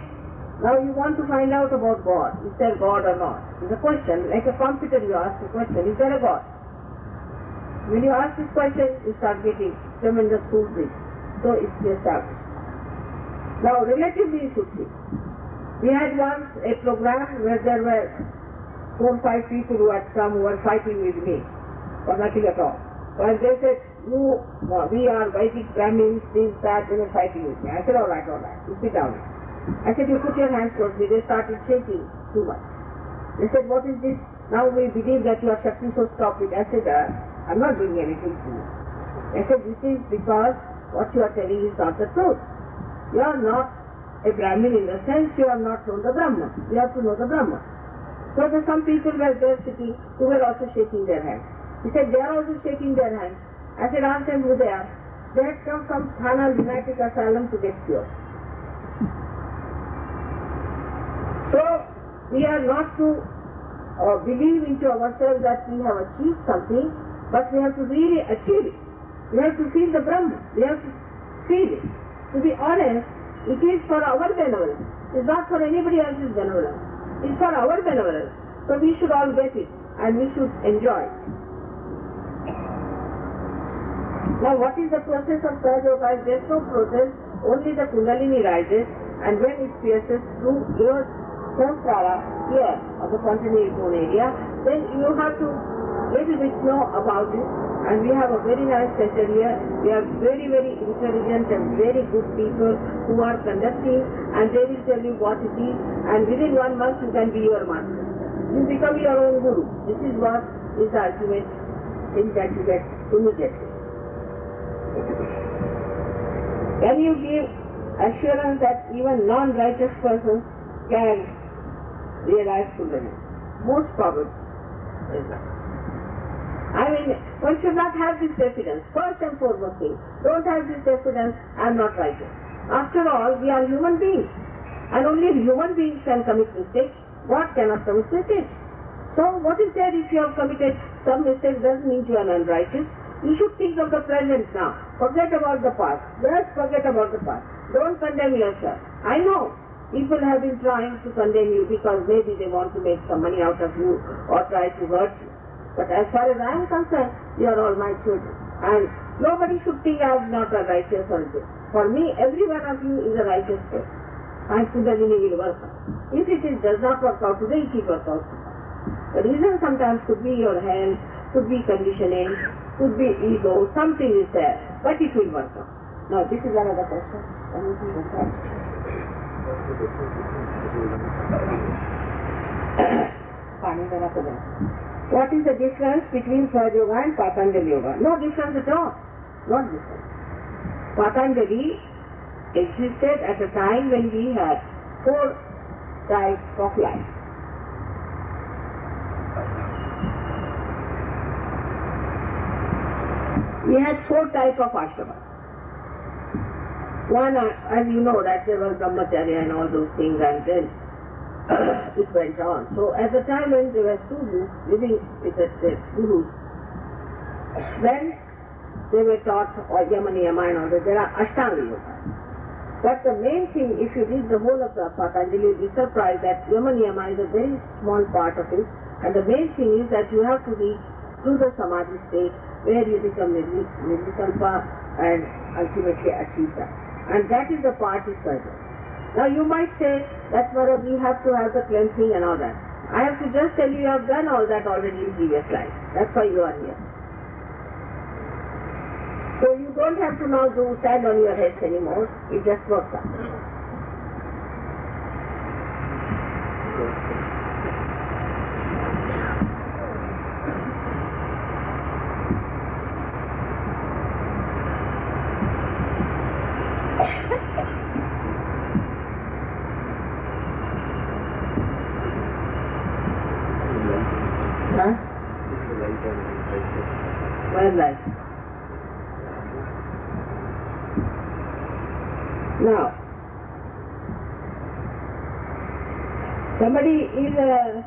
now you want to find out about God, is there God or not? It's a question, like a computer you ask a question, is there a God? When you ask this question, you start getting tremendous foolproof. So it's established. Now, relatively, see. We had once a program where there were four or five people who had come who were fighting with me for nothing at all. And they said, you, no, we are Vedic Brahmins, this, that, they fighting with me. I said, all right, all right, you sit down. I said, you put your hands towards me. They started shaking too much. They said, what is this? Now we believe that you are Shakti, so stop it. I said, uh, I'm not doing anything to you. I said, this is because what you are telling is not the truth. You are not a Brahmin in the sense you have not known the Brahman. You have to know the Brahman. So there some people were there sitting who were also shaking their hands. He said, they are also shaking their hands. I said, ask them who they are. They had come from Thana Lunatic Asylum to get cured. So, we are not to uh, believe into ourselves that we have achieved something, but we have to really achieve it. We have to feel the Brahman. We have to feel it. To be honest, it is for our benevolence. It's not for anybody else's benevolence. It's for our benevolence. So we should all get it and we should enjoy it. Now what is the process of Sahaja? There's no process, only the Kundalini rises and when it pierces through your samsara here of the continuity bone area, then you have to little bit know about it and we have a very nice center here. We have very, very intelligent and very good people who are conducting and they will tell you what it is and within one month you can be your master. You become your own guru. This is what is the ultimate thing that you get immediately. Can you give assurance that even non-righteous persons can realize Kundalini? Most probably. I mean, one should not have this diffidence. First and foremost thing, don't have this diffidence, I'm not righteous. After all, we are human beings. And only human beings can commit mistakes. God cannot commit mistakes. So what is there if you have committed some mistake doesn't mean you are unrighteous. You should think of the present now. Forget about the past. Just forget about the past. Don't condemn yourself. I know people have been trying to condemn you because maybe they want to make some money out of you or try to hurt you. But as far as I am concerned, you are all my children. And nobody should think I am not a righteous or good. For me, every one of you is a righteous person. And Kundalini will work out. If it is, does not work out today, it will work out tomorrow. The reason sometimes could be your health, could be conditioning, could be ego, something is there, but it will work out. Now, this is another question. Anything like that? पानी देना पड़ेगा what is the difference between Sahaja Yoga and Patanjali Yoga? No difference at all. Not difference. Patanjali existed at a time when we had four types of life. We had four types of ashrama. One, uh, as you know, that there was brahmacharya and all those things, and then it went on. So at the time when there were students living with the, the gurus, then they were taught oh, or yama niyama and all that. There are ashtanga yoga. But the main thing, if you read the whole of the Patanjali, you'll be surprised that yama niyama is a very small part of it. And the main thing is that you have to reach through the samadhi state where you become nirvi- nirvikalpa and ultimately achieve that. And that is the part is further. Now you might say that Mara, we have to have the cleansing and all that. I have to just tell you you have done all that already in previous life. That's why you are here. So you don't have to now do stand on your heads anymore. It just works out. Huh? Where's that? Now, somebody is a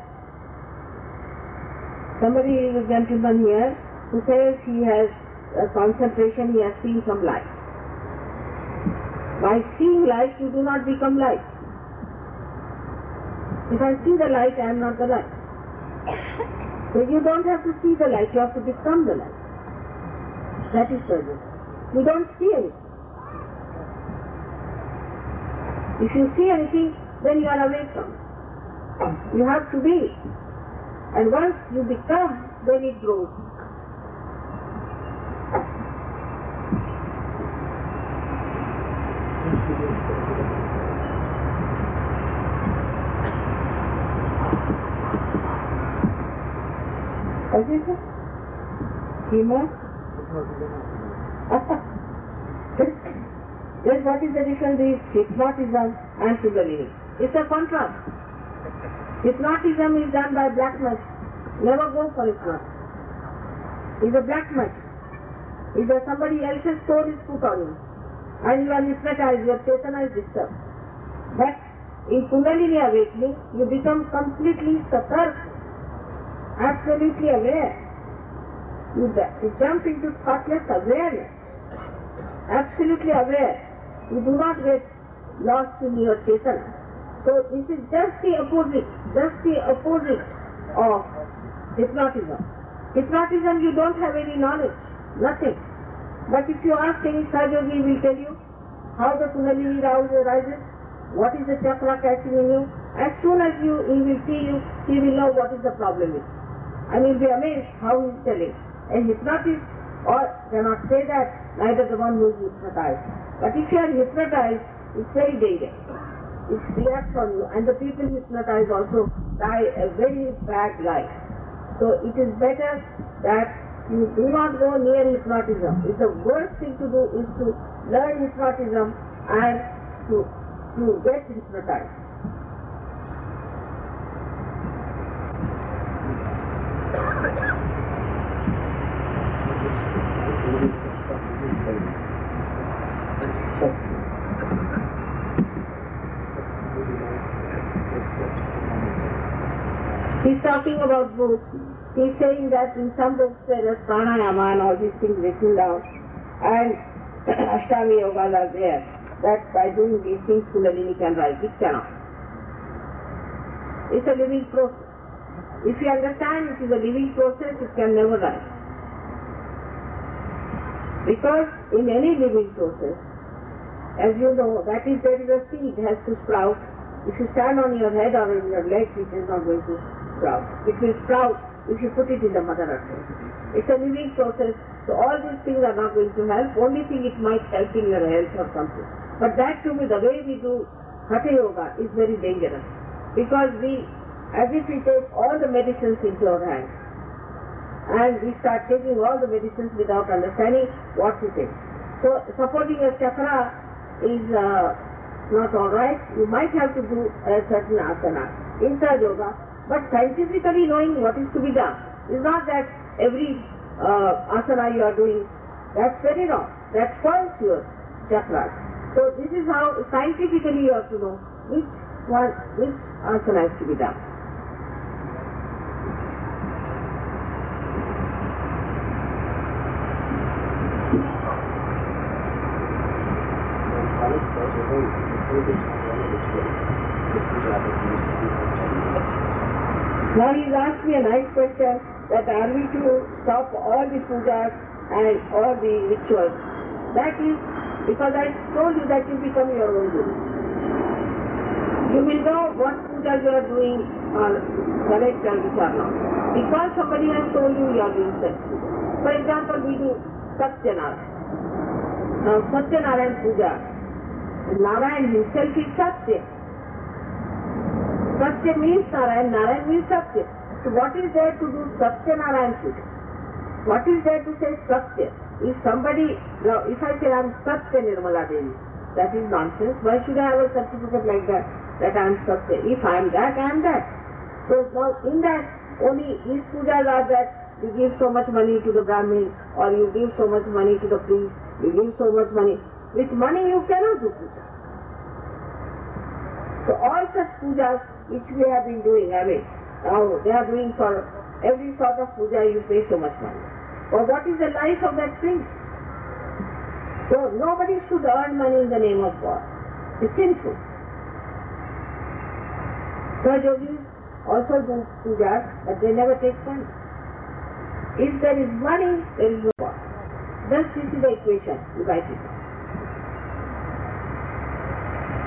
somebody is a gentleman here who says he has a concentration, he has seen some light. By seeing light, you do not become light. If I see the light, I am not the light. So you don't have to see the light, you have to become the light. That is present. You don't see anything. If you see anything, then you are away from it. You have to be. And once you become, then it grows. What is it? Humor? then what is the difference between hypnotism and Kundalini? It's a contrast. Hypnotism is done by black magic. Never go for hypnotism. It's a black magic. If there's somebody else's soul is put on you and you are hypnotized, your chetana is disturbed. But in Kundalini awakening, you become completely satark, absolutely aware. You, you jump into thoughtless awareness, absolutely aware. You do not get lost in your chetana. So this is just the opposite, just the opposite of hypnotism. Hypnotism you don't have any knowledge, nothing. But if you ask any he will tell you how the Kundalini rises, what is the chakra catching in you. As soon as you he will see you, he will know what is the problem is. And you'll be amazed how he is telling. A hypnotist or cannot say that, neither the one who is hypnotized. But if you are hypnotized, it's very dangerous. It reacts on you. And the people hypnotized also die a very bad life. So it is better that you do not go near hypnotism. It's the worst thing to do is to learn hypnotism and to, to get hypnotized. He's talking about books. Saying that in some books there is pranayama and all these things written down. And Ashtanga yogas are there. That by doing these things Kundalini can rise. It cannot. It's a living process. If you understand it is a living process, it can never rise. Because in any living process, as you know, that is there is a seed has to sprout. If you stand on your head or on your legs, it is not going to sprout. It will sprout if you put it in the mother earth. It's a living process, so all these things are not going to help. Only thing it might help in your health or something. But that too, the way we do Hatha Yoga is very dangerous. Because we, as if we take all the medicines into our hands. And we start taking all the medicines without understanding what it is. So supposing a chakra is uh, not alright, you might have to do a certain asana inside yoga, but scientifically knowing what is to be done. is not that every uh, asana you are doing, that's very wrong. That spoils your chakras. So this is how scientifically you have to know which one, which asana is to be done. Now he's asked me a nice question that are we to stop all the pujas and all the rituals? That is because I told you that you become your own guru. You will know what pujas you are doing are correct and which are not. Because somebody has told you you are doing such. For example, we do Satyanarayan. Now Satyanarayan puja, Narayan himself is Satya. Satya means Narayan, Narayan means Satya. So what is there to do Satya Narayan Puja? What is there to say Satya? If somebody, now if I say I am Satya Nirmala Devi, that is nonsense. Why should I have a certificate like that, that I am Satya? If I am that, I am that. So now in that, only these pujas are that you give so much money to the Brahmin, or you give so much money to the priest, you give so much money. With money you cannot do puja. So all such pujas which we have been doing, I mean, now they are doing for every sort of puja you pay so much money. But what is the life of that thing? So nobody should earn money in the name of God. It's sinful. So yogis also do pujas, but they never take money. If there is money, there is no God. Just this is the equation, you write it.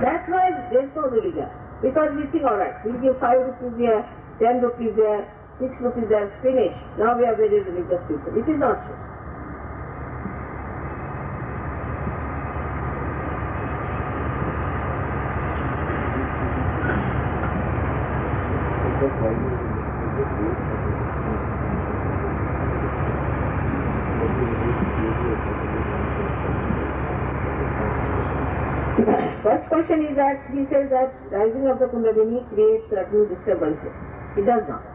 That's why there's no religion. Because we think, alright, we'll give 5 rupees here, 10 rupees there, 6 rupees there, finish. Now we are very religious people. It is not so. First question is that he says that rising of the Kundalini creates certain disturbances. It does not.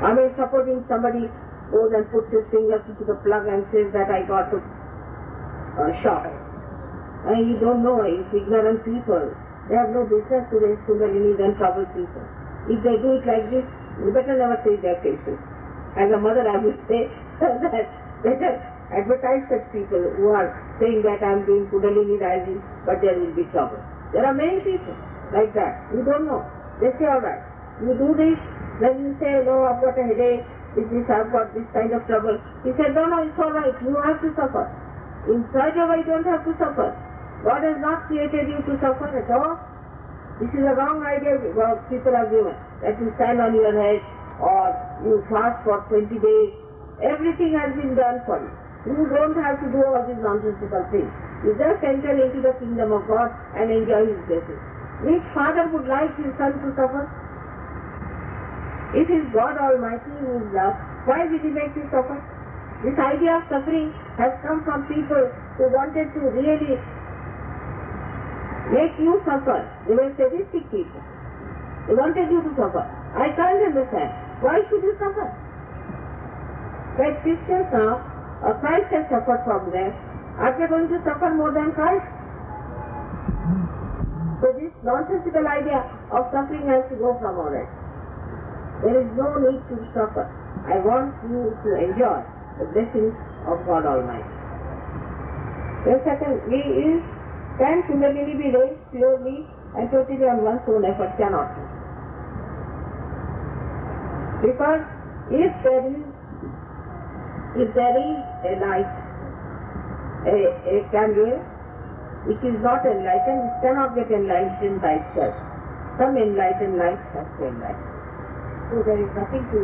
I mean, supposing somebody goes and puts his fingers into the plug and says that I got a uh, shock. And you don't know, it's ignorant people. They have no business to raise Kundalini than trouble people. If they do it like this, you better never say their faces. As a mother, I would say that better advertise such people who are saying that I am doing Kundalini rising, but there will be trouble. There are many people like that. You don't know. They say, all right, you do this, then you say, no, I've got a headache, with this, I've got this kind of trouble. He said, no, no, it's all right, you have to suffer. In Sajava, you don't have to suffer. God has not created you to suffer at all. This is a wrong idea what people have given, that you stand on your head or you fast for 20 days. Everything has been done for you. You don't have to do all these nonsensical things. You just enter into the kingdom of God and enjoy His blessings. Which father would like his son to suffer? If he God Almighty who is love, why did he make you suffer? This idea of suffering has come from people who wanted to really make you suffer. They were sadistic people. They wanted you to suffer. I can't understand. Why should you suffer? But Christians now, uh, Christ has suffered from them. Are they going to suffer more than Christ? So this nonsensical idea of suffering has to go from our head. There is no need to suffer. I want you to enjoy the blessings of God Almighty. The second way is, can Kundalini be raised purely and totally on one's own effort? Cannot. Because if there is, if there is a light, a, a candle which is not enlightened, it cannot get enlightened by itself. Some enlightened light has to enlighten. So there is nothing to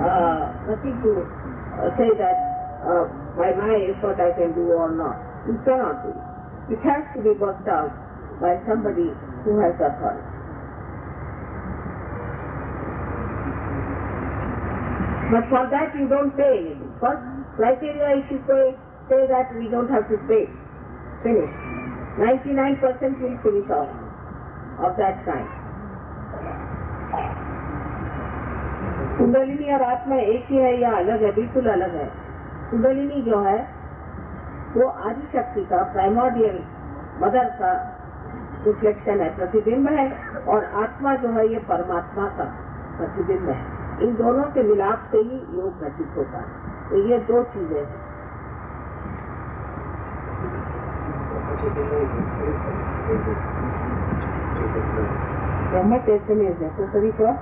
uh, nothing to uh, say that uh, by my effort I can do or not. You cannot do it. It has to be worked out by somebody who has authority. But for that you don't pay anything. First criteria if you pay, say that we don't have to pay. Finish. 99% will finish off of that kind. Kundalini और आत्मा एक ही है या अलग है बिल्कुल अलग है कुंडलिनी जो है वो आदि शक्ति का प्राइमोडियल मदर का रिफ्लेक्शन है प्रतिबिंब है और आत्मा जो है ये परमात्मा का प्रतिबिंब है इन दोनों के मिलाप से ही योग घटित होता है तो ये दो चीज़ें हैं ब्रह्म चैतन्य is necessary for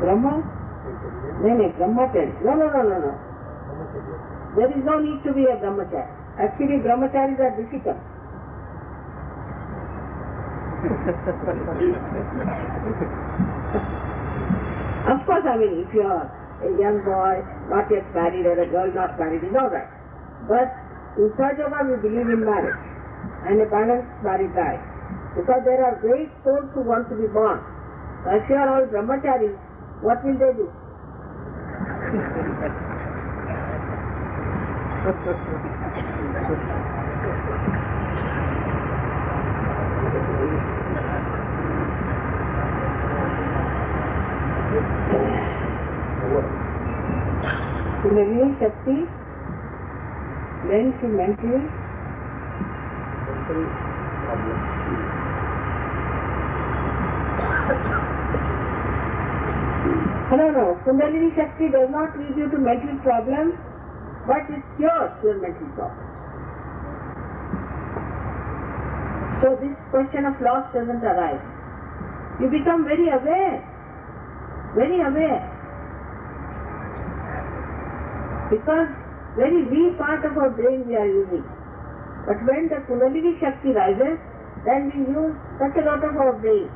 Brahma? No, no, brahmacharya. No, no, no, no, no. There is no need to be a brahmachari. Actually, brahmacharis are difficult. of course, I mean, if you are a young boy, not yet married, or a girl not married, is all right. But in Sahaja we believe in marriage and a balanced married life. Because there are great souls who want to be born. If you are all brahmacharis, what will they do? Reveal Shakti, then to mentally No, no. Kundalini Shakti does not lead you to mental problems, but it cures your mental problems. So this question of loss doesn't arise. You become very aware, very aware. Because very weak part of our brain we are using. But when the Kundalini Shakti rises, then we use such a lot of our brain.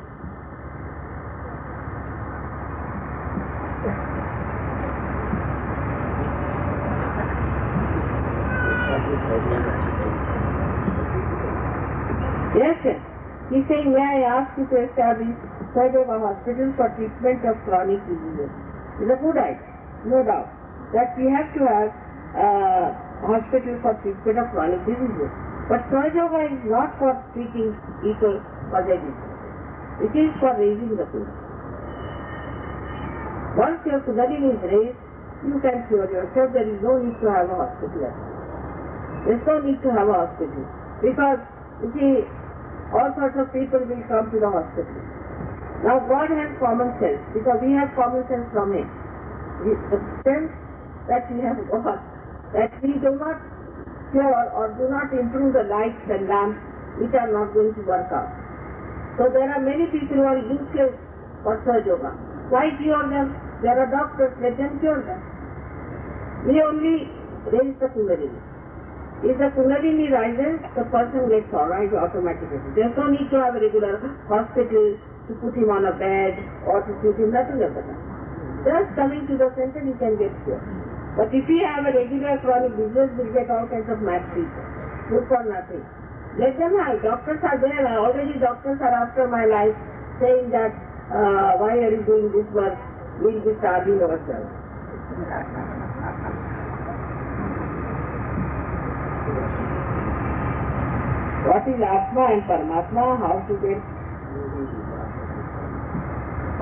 Yes, sir. He's saying, may I ask you to establish a Hospital for treatment of chronic diseases? It's a good idea, no doubt, that we have to have uh, hospital for treatment of chronic diseases. But Saidova is not for treating people for their. It is for raising the Kundalini. Once your Kundalini is raised, you can cure yourself. There is no need to have a hospital. There's no need to have a hospital. Because, you see, all sorts of people will come to the hospital. Now God has common sense because we have common sense from Him. The sense that we have got, that we do not cure or do not improve the lights and lamps which are not going to work out. So there are many people who are useless for Surge Yoga. Why cure them? There are doctors, let them cure them. We only raise the Kundalini. If the Kundalini rises, the person gets alright automatically. There's no need to have a regular hospital to put him on a bed or to put him nothing of the. Just coming to the center, he can get cured. But if we have a regular chronic disease, we'll get all kinds of mad people. Good for nothing. Let them have. Doctors are there. Already doctors are after my life saying that, uh, why are you doing this work? We'll be starving ourselves. What is Atma and Paramatma? How to get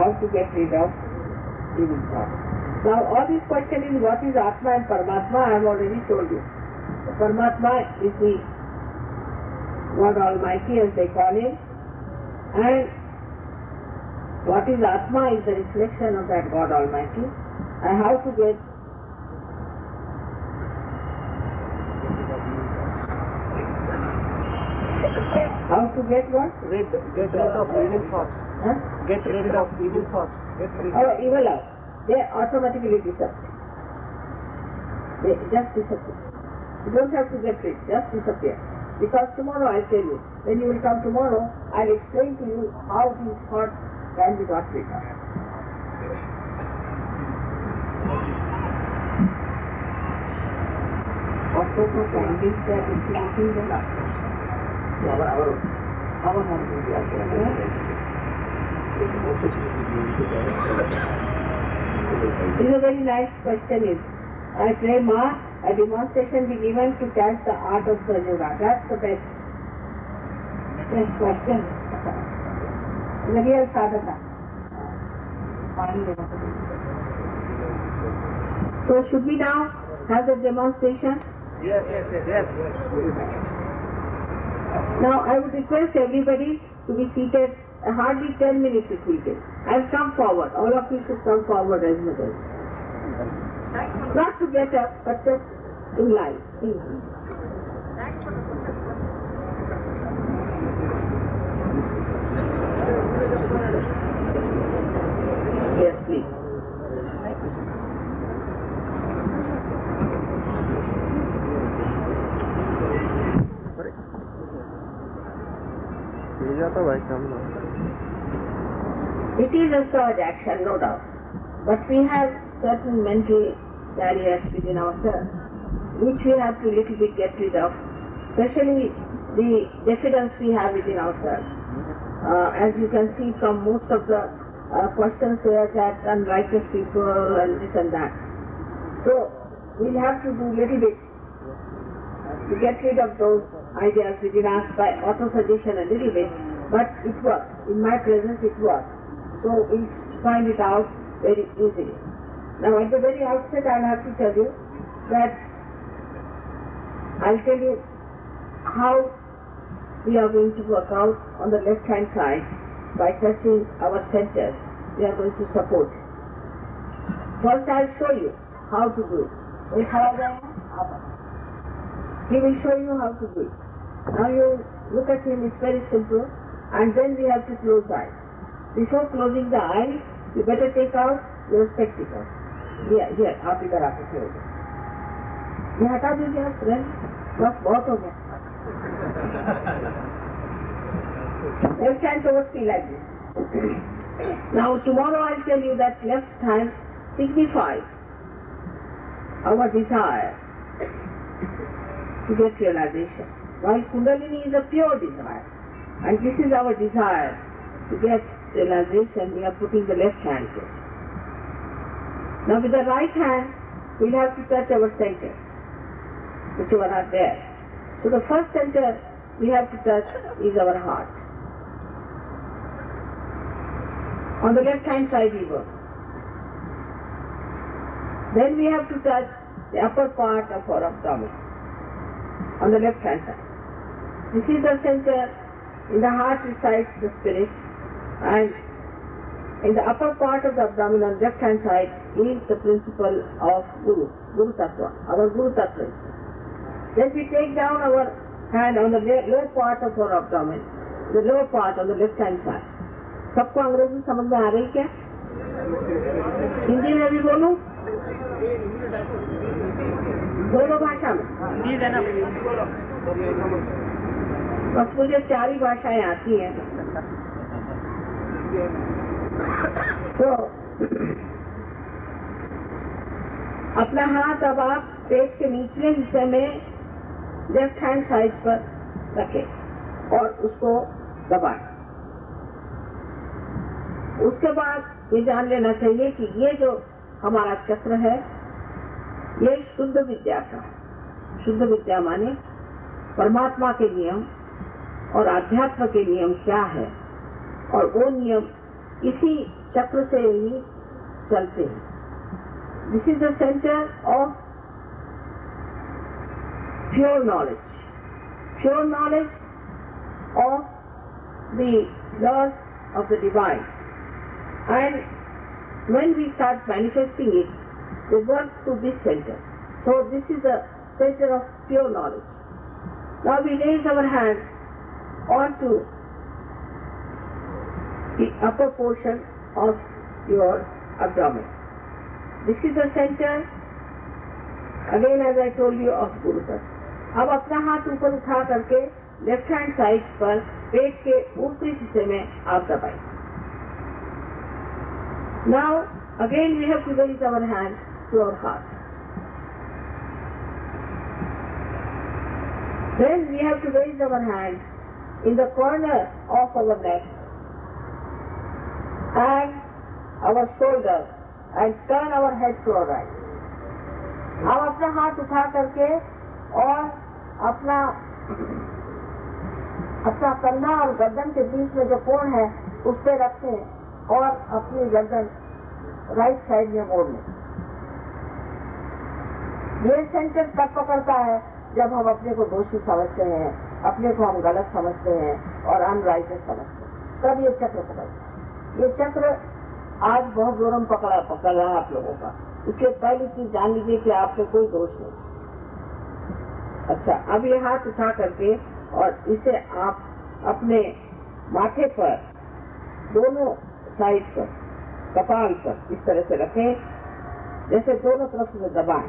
how to get rid of evil thoughts. Now all this question is what is Atma and Paramatma? I have already told you. Paramatma is the God Almighty as they call him and what is Atma is the reflection of that God Almighty and how to get how to get what? Rid, get rid of evil thoughts. Huh? Get rid of evil thoughts. Get rid of or evil out, they automatically disappear. They just disappear. You don't have to get rid, just disappear. Because tomorrow I'll tell you, when you will come tomorrow, I'll explain to you how these thoughts can be got rid of. Of findings they are introducing the last our, our, our husband, This is a very nice question is. I pray Ma, a demonstration be given to catch the art of the yoga. That's the best. Best question. The real sadhana. So should we now have the demonstration? Yes, yes, yes, yes. Now I would request everybody to be seated uh, hardly 10 minutes it will take. I'll come forward. All of you should come forward as as. Not to get up, but just in line. In line. A action, no doubt. But we have certain mental barriers within ourselves, which we have to little bit get rid of, especially the diffidence we have within ourselves. Uh, as you can see from most of the uh, questions here that unrighteous people and this and that. So, we'll have to do little bit to get rid of those ideas within us by auto-suggestion a little bit, but it works. In my presence it works. So we find it out very easily. Now at the very outset I'll have to tell you that I'll tell you how we are going to work out on the left hand side by touching our center. We are going to support. First I'll show you how to do it. He will show you how to do it. Now you look at him, it's very simple and then we have to close eyes Before closing the eyes, you better take out your spectacles. Here, here, आप इधर आके खड़े हो जाओ। ये हटा दीजिए आप तुरंत बस बहुत हो गया Left hand towards me like this. now tomorrow I'll tell you that left hand signifies our desire to get realization. While Kundalini is a pure desire, and this is our desire to get realization, we are putting the left hand it. Now with the right hand, we'll have to touch our centers, which are not there. So the first center we have to touch is our heart. On the left hand side we work. Then we have to touch the upper part of our abdomen on the left hand side. This is the center. In the heart resides the spirit and in the upper part of the abdomen on left hand side is the principle of Guru, Guru Tattva, our Guru Tattva. Then we take down our hand on the lower part of our abdomen, the lower part on the left hand side. सबको अंग्रेज़ी समझ में आ रही क्या हिंदी में भी बोलूँ दोनों भाषा में. बस मुझे चार ही भाषाएँ आती हैं तो अपना हाथ अब आप पेट के निचले हिस्से में लेफ़्ट हैंड साइड पर रखें और उसको दबाएँ उसके बाद ये जान लेना चाहिए कि ये जो हमारा चक्र है, ये शुद्ध विद्या का। शुद्ध विद्या माने परमात्मा के नियम और आध्यात्म के नियम क्या है और वो नियम इसी चक्र से ही चलते हैं this is the centre of pure knowledge pure knowledge of the laws of the divine and when we start manifesting it, we work to this center. So this is the center of pure knowledge. Now we raise our hand onto the upper portion of your abdomen. This is the center, again as I told you, of Guru Tattva. अब अपना हाथ ऊपर उठा करके left hand side पर पेट के ऊपरी हिस्से में आप दबाएं। Now again we have to raise our hand to our heart. Then we have to raise our hand in the corner of our neck and our shoulder and turn our head to our right. हम अपना हाथ उठा करके और अपना अपना कंधा और गर्दन के बीच में जो कोण है, उस पर रखें और अपनी गर्दन राइट साइड में मोड़ लें। ये सेंटर तब पकड़ता है जब हम अपने को दोषी समझते हैं, अपने को हम गलत समझते हैं और अनराइटेड समझते हैं। तब ये चक्र पकड़ता है। ये चक्र आज बहुत जोरम पकड़ा, पकड़ रहा है आप लोगों का इसलिए पहली चीज़ जान लीजिए कि आपको कोई दोष नहीं अच्छा अब ये हाथ उठा करके और इसे आप अपने माथे पर, दोनों साइड पर, कपाल पर इस तरह से रखें, जैसे दोनों तरफ़ से दबाएँ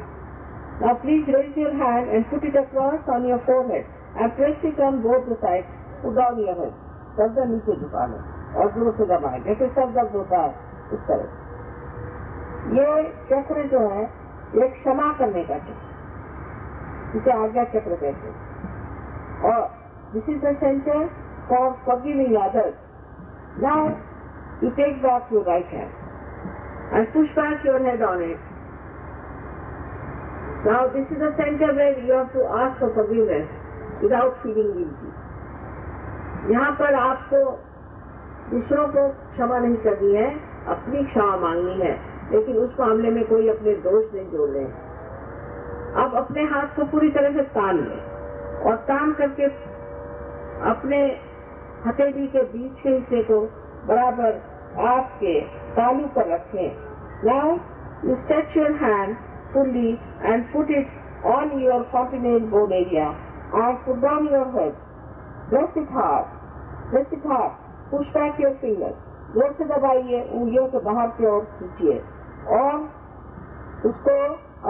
Now please raise your hand and put it across on your forehead and press it on both the sides. Put down your head. गर्दन नीचे झुका लो और दूसरे का मार जैसे सब दर्द होता है, उस तरह। ये चक्र जो है, ये क्षमा करने का चक्र इसे आज्ञा चक्र कहते हैं। और this is centre for forgiving other now you take back your right hand and push back your head on it now this is centre where you have to ask for forgiveness without feeling guilty पर आपको दूसरों को क्षमा नहीं करनी है, अपनी क्षमा मांगनी है लेकिन उस मामले में कोई अपने दोष नहीं जोड़ रहे आप अपने हाथ को पूरी तरह से तान लें और तान करके अपने हथेली के बीच के हिस्से को बराबर आपके तालू पर रखें now you stretch your hand fully and put it on your continent bone area and put down your head. Press it hard. Press it hard. Push back your fingers. ज़ोर से दबाइए उंगलियों के बाहर की ओर खींचिए और उसको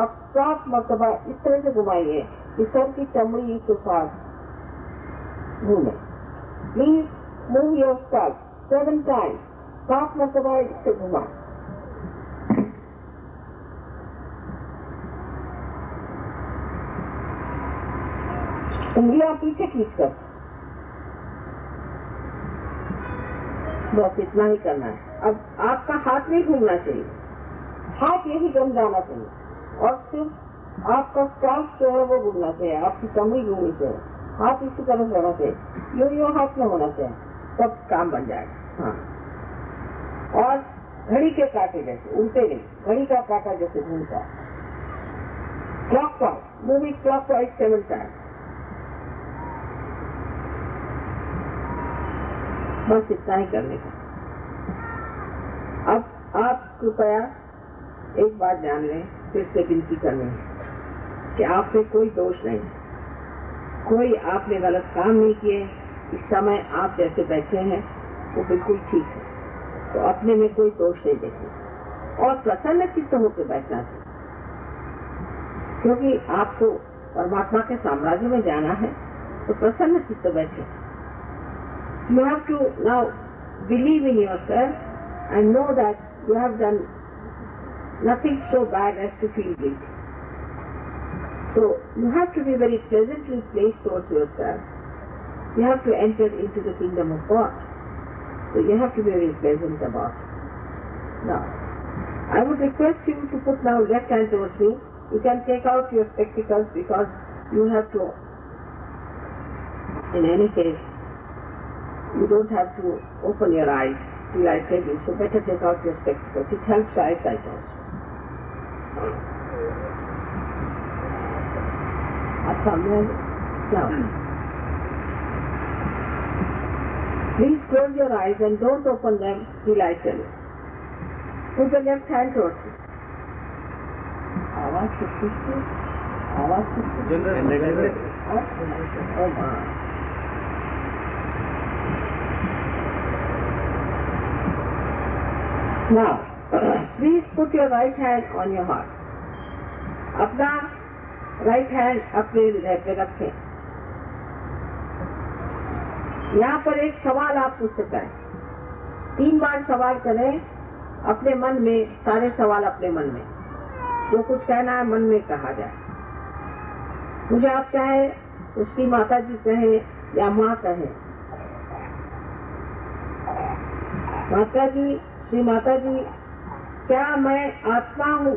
अब सात मरतबा इस तरह से घुमाइए कि सर की चमड़ी के साथ घूमे please move your scalp seven times सात मरतबा इससे घुमा। उंगलियाँ पीछे खींचकर। बस इतना ही करना है। अब आपका हाथ नहीं घूमना चाहिए। हाथ यही गम जाना चाहिए। और सिर्फ़ आपका स्काफ जो है वो घूमना चाहिए। आपकी चमड़ी घूमनी चाहिए। हाथ इसी तरह से होना चाहिए। यो यो हाथ में होना चाहिए। तब काम बन जाएगा। हाँ। और घड़ी के काटे जैसे, उल्टे नहीं। घड़ी का कांटा जैसे घूमता clockwise movie clockwise seven time बस इतना ही करने का। अब आप कृपया एक बात जान लें, फिर से गिनती करनी कि आप में कोई दोष नहीं, कोई आपने गलत काम नहीं किए। इस समय आप जैसे बैठे हैं, वो बिल्कुल ठीक है। तो अपने में कोई दोष नहीं देखे और प्रसन्न चित्त होकर बैठना चाहिए। क्योंकि आपको परमात्मा के साम्राज्य में जाना है तो प्रसन्न चित्त बैठे। You have to now believe in yourself and know that you have done nothing so bad as to feel guilty. So you have to be very pleasantly placed towards yourself. You have to enter into the kingdom of God. So you have to be very pleasant about it. Now, I would request you to put now left hand towards me. You can take out your spectacles because you have to, in any case, you don't have to open your eyes till I tell you, so better take out your spectacles. It helps eyesight also. अच्छा मैं now please close your eyes and don't open them till I tell you. Put the left hand towards you. आवाज किसकी थी? आवाज किसकी थी? Oh Now, please put your right hand on your heart. अपना right hand अपने हृदय पे रखें यहाँ पर एक सवाल आप पूछ सकते हैं तीन बार सवाल करें अपने मन में सारे सवाल अपने मन में जो कुछ कहना है मन में कहा जाए मुझे आप चाहे उसकी माता जी कहे या माँ कहे माता जी श्री माता जी क्या मैं आत्मा हूँ?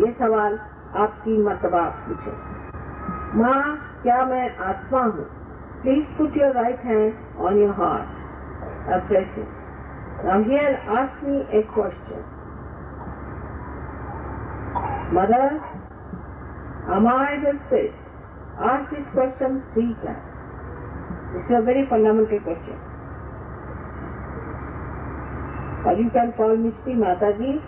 ये सवाल आपकी मतबा पूछे। माँ, क्या मैं आत्मा हूँ? Please put your right hand on your heart अप्रेसियर ask me a question mother हमारे घर से आज इस क्वेश्चन ठीक है it's a very fundamental question Or you can call me Shri Mataji,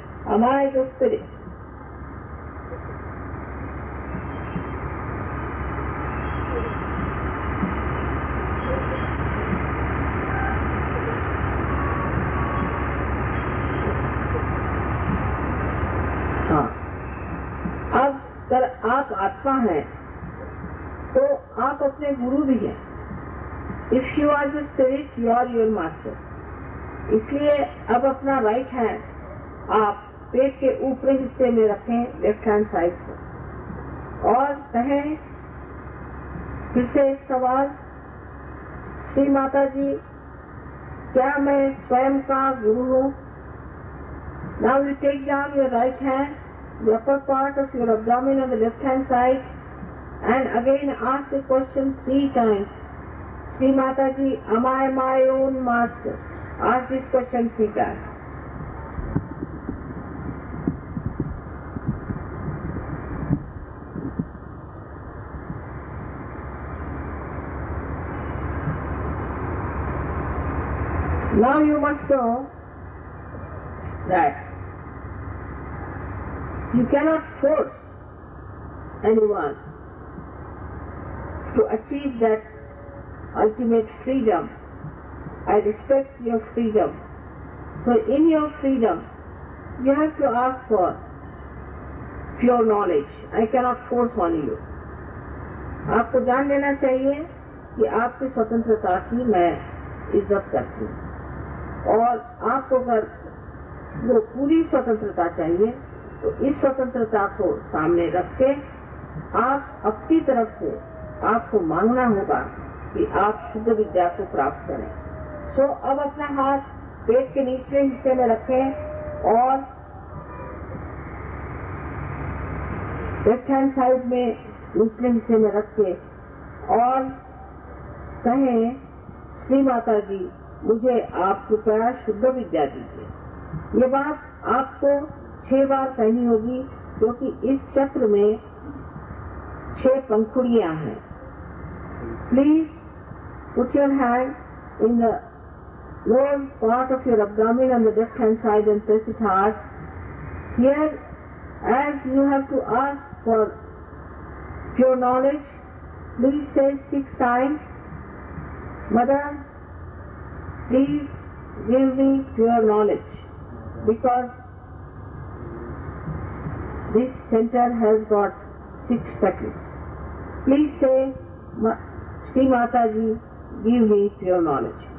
अगर आप आत्मा हैं तो आप अपने गुरु भी हैं। If you are the spirit you are your master इसलिए अब अपना राइट हैंड आप पेट के ऊपरी हिस्से में रखें लेफ़्ट हैंड साइड पर और कहें फिर से एक सवाल श्री माता जी क्या मैं स्वयं का गुरु हूँ Now you take down your right hand, the upper part of your abdomen on the left hand side, and again ask the question three times. Sri Mataji, am I my own master? Ask this question three times. Now you must know that you cannot force anyone to achieve that ultimate freedom. I respect your freedom. So in your freedom, you have to ask for pure knowledge. I cannot force on you. आपको जान लेना चाहिए कि आपकी स्वतंत्रता की मैं इज़्ज़त करती हूँ और आपको अगर वो पूरी स्वतंत्रता चाहिए तो इस स्वतंत्रता को सामने रख के आप अपनी तरफ़ से आपको मांगना होगा कि आप शुद्ध विद्या को प्राप्त करें सो अब अपना हाथ पेट के निचले हिस्से में रखें और लेफ़्ट हैंड साइड में निचले हिस्से में रख और कहें, श्री माता जी मुझे आप कृपया शुद्ध विद्या दीजिए। ये बात आपको छह बार कहनी होगी, क्योंकि इस चक्र में छह पंखुड़ियाँ हैं। Please put your hand in the lower part of your abdomen on the left hand side and press it hard. Here, as you have to ask for pure knowledge, please say six times, Mother, please give me pure knowledge because this center has got six petals. Please say, Sri Mataji, give me pure knowledge.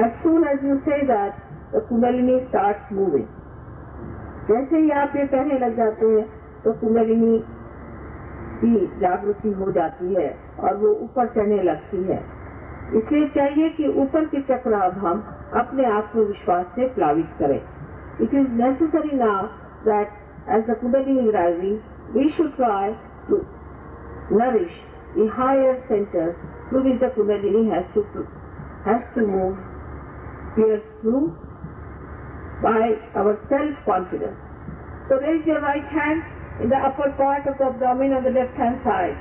As soon as you see that the kundalini start moving जैसे ही आप ये कहने लग जाते हैं तो कुंडलिनी की जागृति हो जाती है और वो ऊपर चढ़ने लगती है। इसलिए चाहिए कि ऊपर के चक्र अब हम अपने आत्मविश्वास से प्लावित करें। इट इज़ नेसेसरी ना that as the kundalini rising we should try to nourish the higher centre to which the kundalini has to move pierce through by our self-confidence. So raise your right hand in the upper part of the abdomen on the left hand side.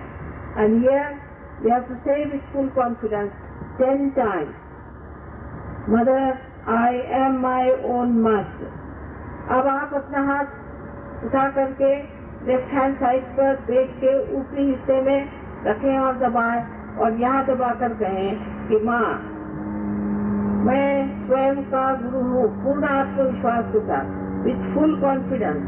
And here we have to say with full confidence ten times. Mother, I am my own master. अब आप अपना हाथ उठा करके left hand side पर पेट के ऊपरी हिस्से में रखें और दबाएँ और यहाँ दबाकर कहें कि माँ मैं स्वयं का गुरु हूँ, पूर्ण आत्मविश्वास के साथ विथ फुल कॉन्फिडेंस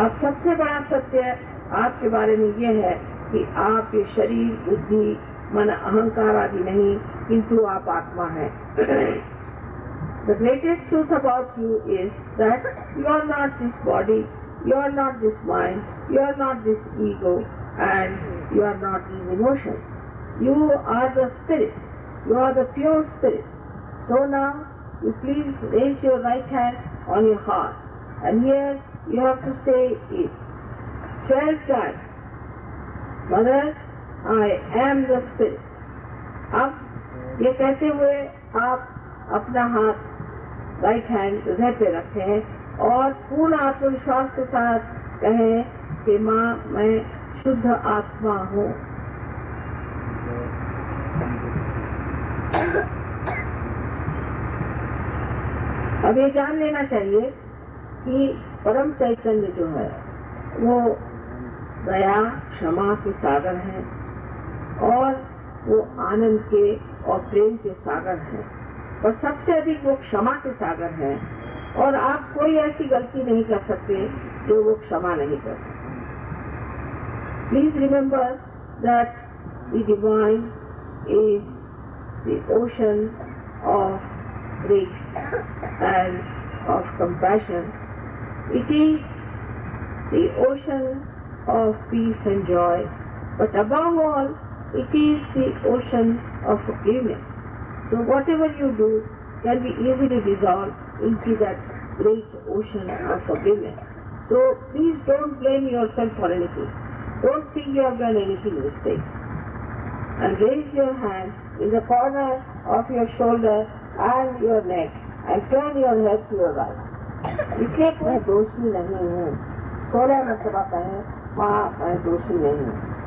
अब सबसे बड़ा सत्य आपके बारे में ये है कि आप ये शरीर, बुद्धि, मन, अहंकार आदि नहीं, किंतु आप आत्मा है। The greatest truth about you is that you are not this body, you are not this mind, you are not this ego, and you are not these emotions. You are the spirit. You are the pure spirit. So now, you please raise your right hand on your heart. And here, you have to say it twelve times. Mother, I am the spirit. अब ये कहते हुए आप अपना हाथ right hand हृदय पे रखें और पूर्ण आत्मविश्वास के साथ कहें कि माँ, मैं शुद्ध आत्मा हूँ। अब ये जान लेना चाहिए कि परम चैतन्य जो है, वो दया, क्षमा के सागर है और वो आनंद के और प्रेम के सागर हैं। और सबसे अधिक वो क्षमा के सागर है। और आप कोई ऐसी गलती नहीं कर सकते जो वो क्षमा नहीं कर please remember that the divine is the ocean of rich and of compassion it is the ocean of peace and joy but above all it is the ocean of agreement So whatever you do can be easily dissolved into that great ocean of forgiveness. So please don't blame yourself for anything. Don't think you have done anything mistake. And raise your hand in the corner of your shoulder and your neck and turn your head to your right. इसलिए मैं दोषी नहीं हूँ सोलह मरतबा कहें माँ मैं दोषी नहीं हूँ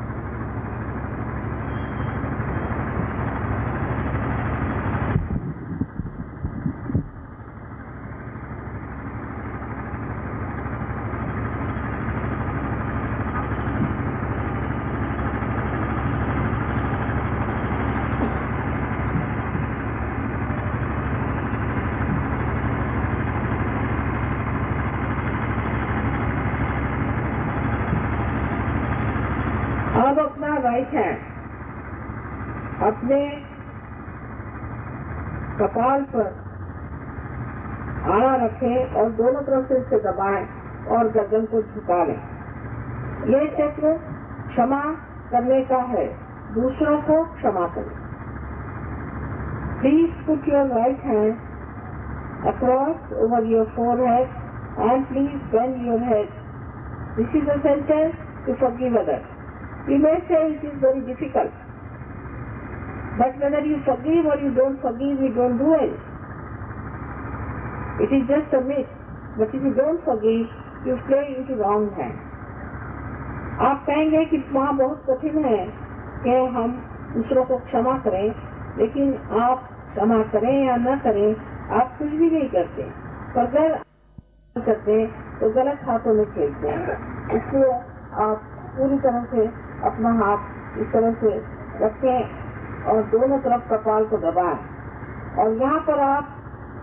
अपने कपाल पर आड़ा रखें और दोनों तरफ़ से इसे दबाएँ और गर्दन को झुका लें ये चक्र क्षमा करने का है, दूसरों को क्षमा करें please put your right hand across over your forehead and please bend your head this is a sentence to forgive others. You may say it is very difficult. But whether you forgive or you don't forgive, you don't do it. It is just a myth. But if you don't forgive, you play into wrong hand. आप कहेंगे कि वहाँ बहुत कठिन है कि हम दूसरों को क्षमा करें लेकिन आप क्षमा करें या न करें आप कुछ भी नहीं करते पर अगर करते तो गलत हाथों में खेलते हैं इसलिए आप पूरी तरह से अपना हाथ इस तरह से रखें और दोनों तरफ़ कपाल को दबाएँ और यहाँ पर आप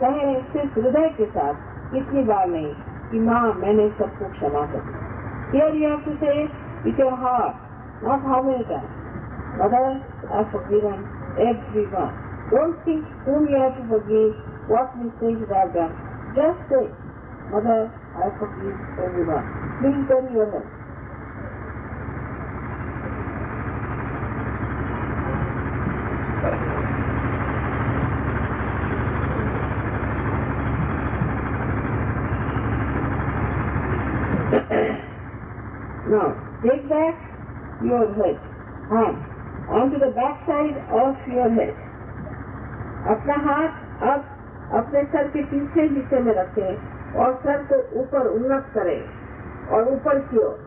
कहें सिर्फ़ हृदय के साथ इतनी बार नहीं कि माँ मैंने सबको क्षमा कर दिया Here you have to say with your heart, not how many times. Mother, I have forgiven everyone. Don't think whom you have to forgive, what mistakes you have done. Just say, Mother, I forgive everyone. Please turn your head. Now, take back your head, hand, onto the back side of your head. अपना हाथ अब अपने sir के पीछे हिस्से में रखें और सर को ऊपर उन्नत करें और ऊपर की ओर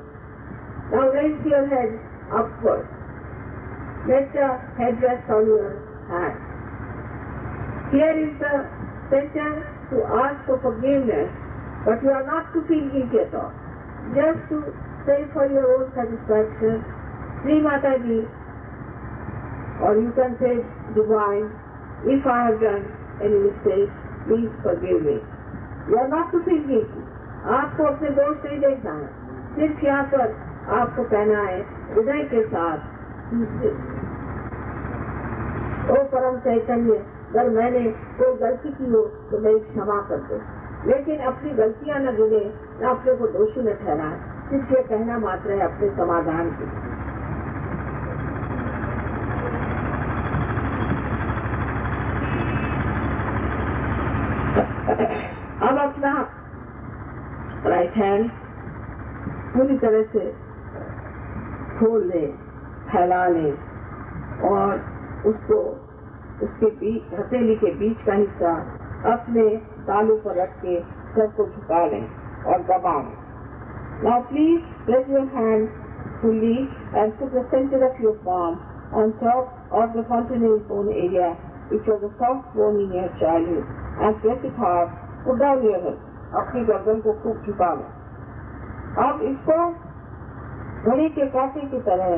Now raise your head upward. Let the head on your hand. Here is the center to ask for forgiveness, but you are not to feel guilty at all. Just to say for your own satisfaction, Sri Mataji, or you can say Divine, if I have done any mistake, please forgive me. You are not to feel guilty. आपको अपने दोष नहीं देखना है सिर्फ़ यहाँ पर आपको कहना है हृदय के साथ ओ परम चैतन्य, अगर मैंने कोई गलती की हो तो मैं क्षमा कर दो। लेकिन अपनी गलतियाँ न गिने न अपने को दोषी न सिर्फ़ ये कहना मात्र है अपने समाधान की अब अपना राइट हैंड पूरी तरह से खोल लें। फैला लें और उसको उसके बीच हथेली के बीच का हिस्सा अपने तालू पर रख के सर को झुका लें और दबा लें Now please press your hand fully and put the center of your palm on top of the fontanel bone area which was a soft bone in your childhood and press it hard. Put down your head. अपनी गर्दन को खूब झुका लें अब इसको घड़ी के कांटे की तरह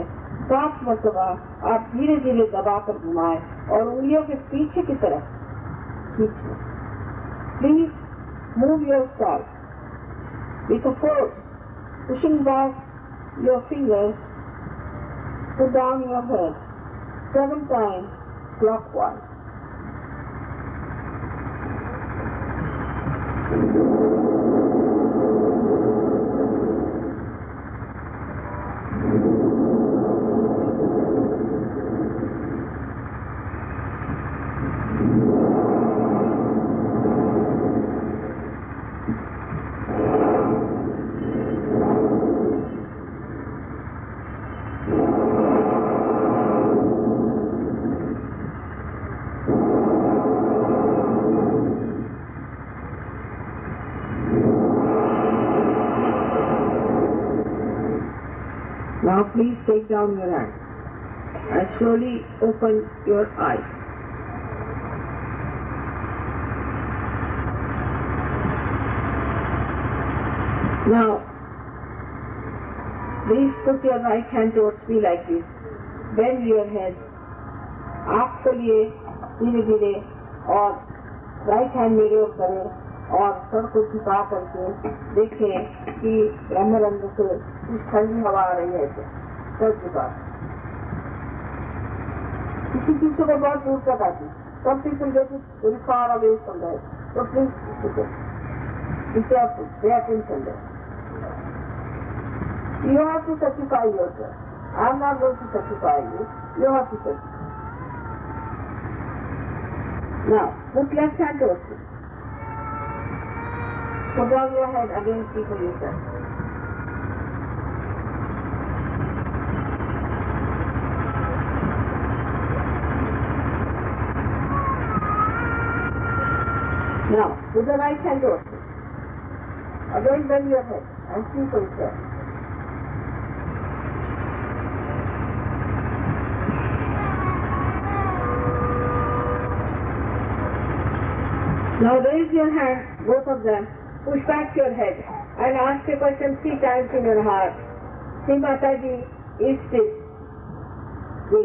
सात मरतबा आप धीरे धीरे दबा कर घुमाए और उंगलियों के पीछे की तरफ़। खींचे please move your stall with afford pushing back your finger to down your head seven time clockwise Now please take down your hand and slowly open your eyes. Now, please put your right hand towards me like this. Bend your head. आँख खोलिए धीरे धीरे और right hand मेरे ओर करें और sir को झुका करके देखें कि ब्रह्म रंग से कुछ ठंडी हवा आ रही है सर झुका किसी चीज़ को बहुत दूर तक आती सब people get it very far away from that तो please pay attention there You have to certify yourself. I am not going to certify you. You have to certify. Now, put left hand towards me. Put down your head again, see for yourself. Now, put the right hand me. Again, bend your head and see for yourself. Now raise your hand, both of them, push back your head and ask a question three times in your heart. Sri Mataji, is this the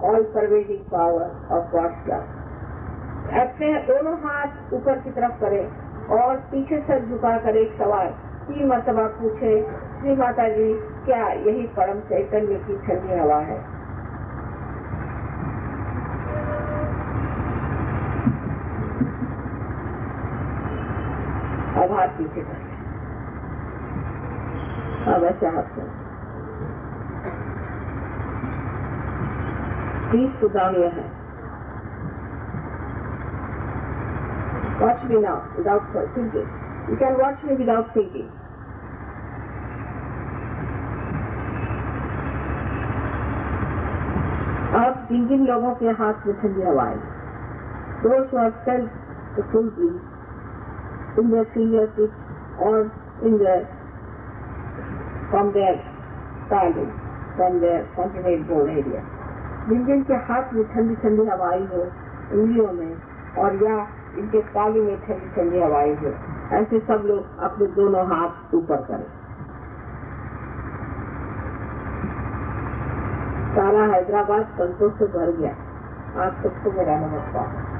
all-pervading power of God's love? अपने दोनों हाथ ऊपर की तरफ़ करें और पीछे sir झुका कर एक सवाल तीन मरतबा पूछे श्री माता जी क्या यही परम चैतन्य की ठंडी हवा है अब प्रभाव पीछे कर है watch me now without thinking you can watch me without thinking अब जिन जिन लोगों के हाथ में ठंडी हवाएँ दो सौ अक्सर full please in their fingertips or in their from their standing, from their continent bone area. जिन के हाथ में ठंडी ठंडी हवाई हो उंगलियों में और या इनके तालू में ठंडी ठंडी हवाई हो ऐसे सब लोग अपने दोनों हाथ ऊपर करें। सारा हैदराबाद संतोष से भर गया। आप सबको मेरा नमस्कार।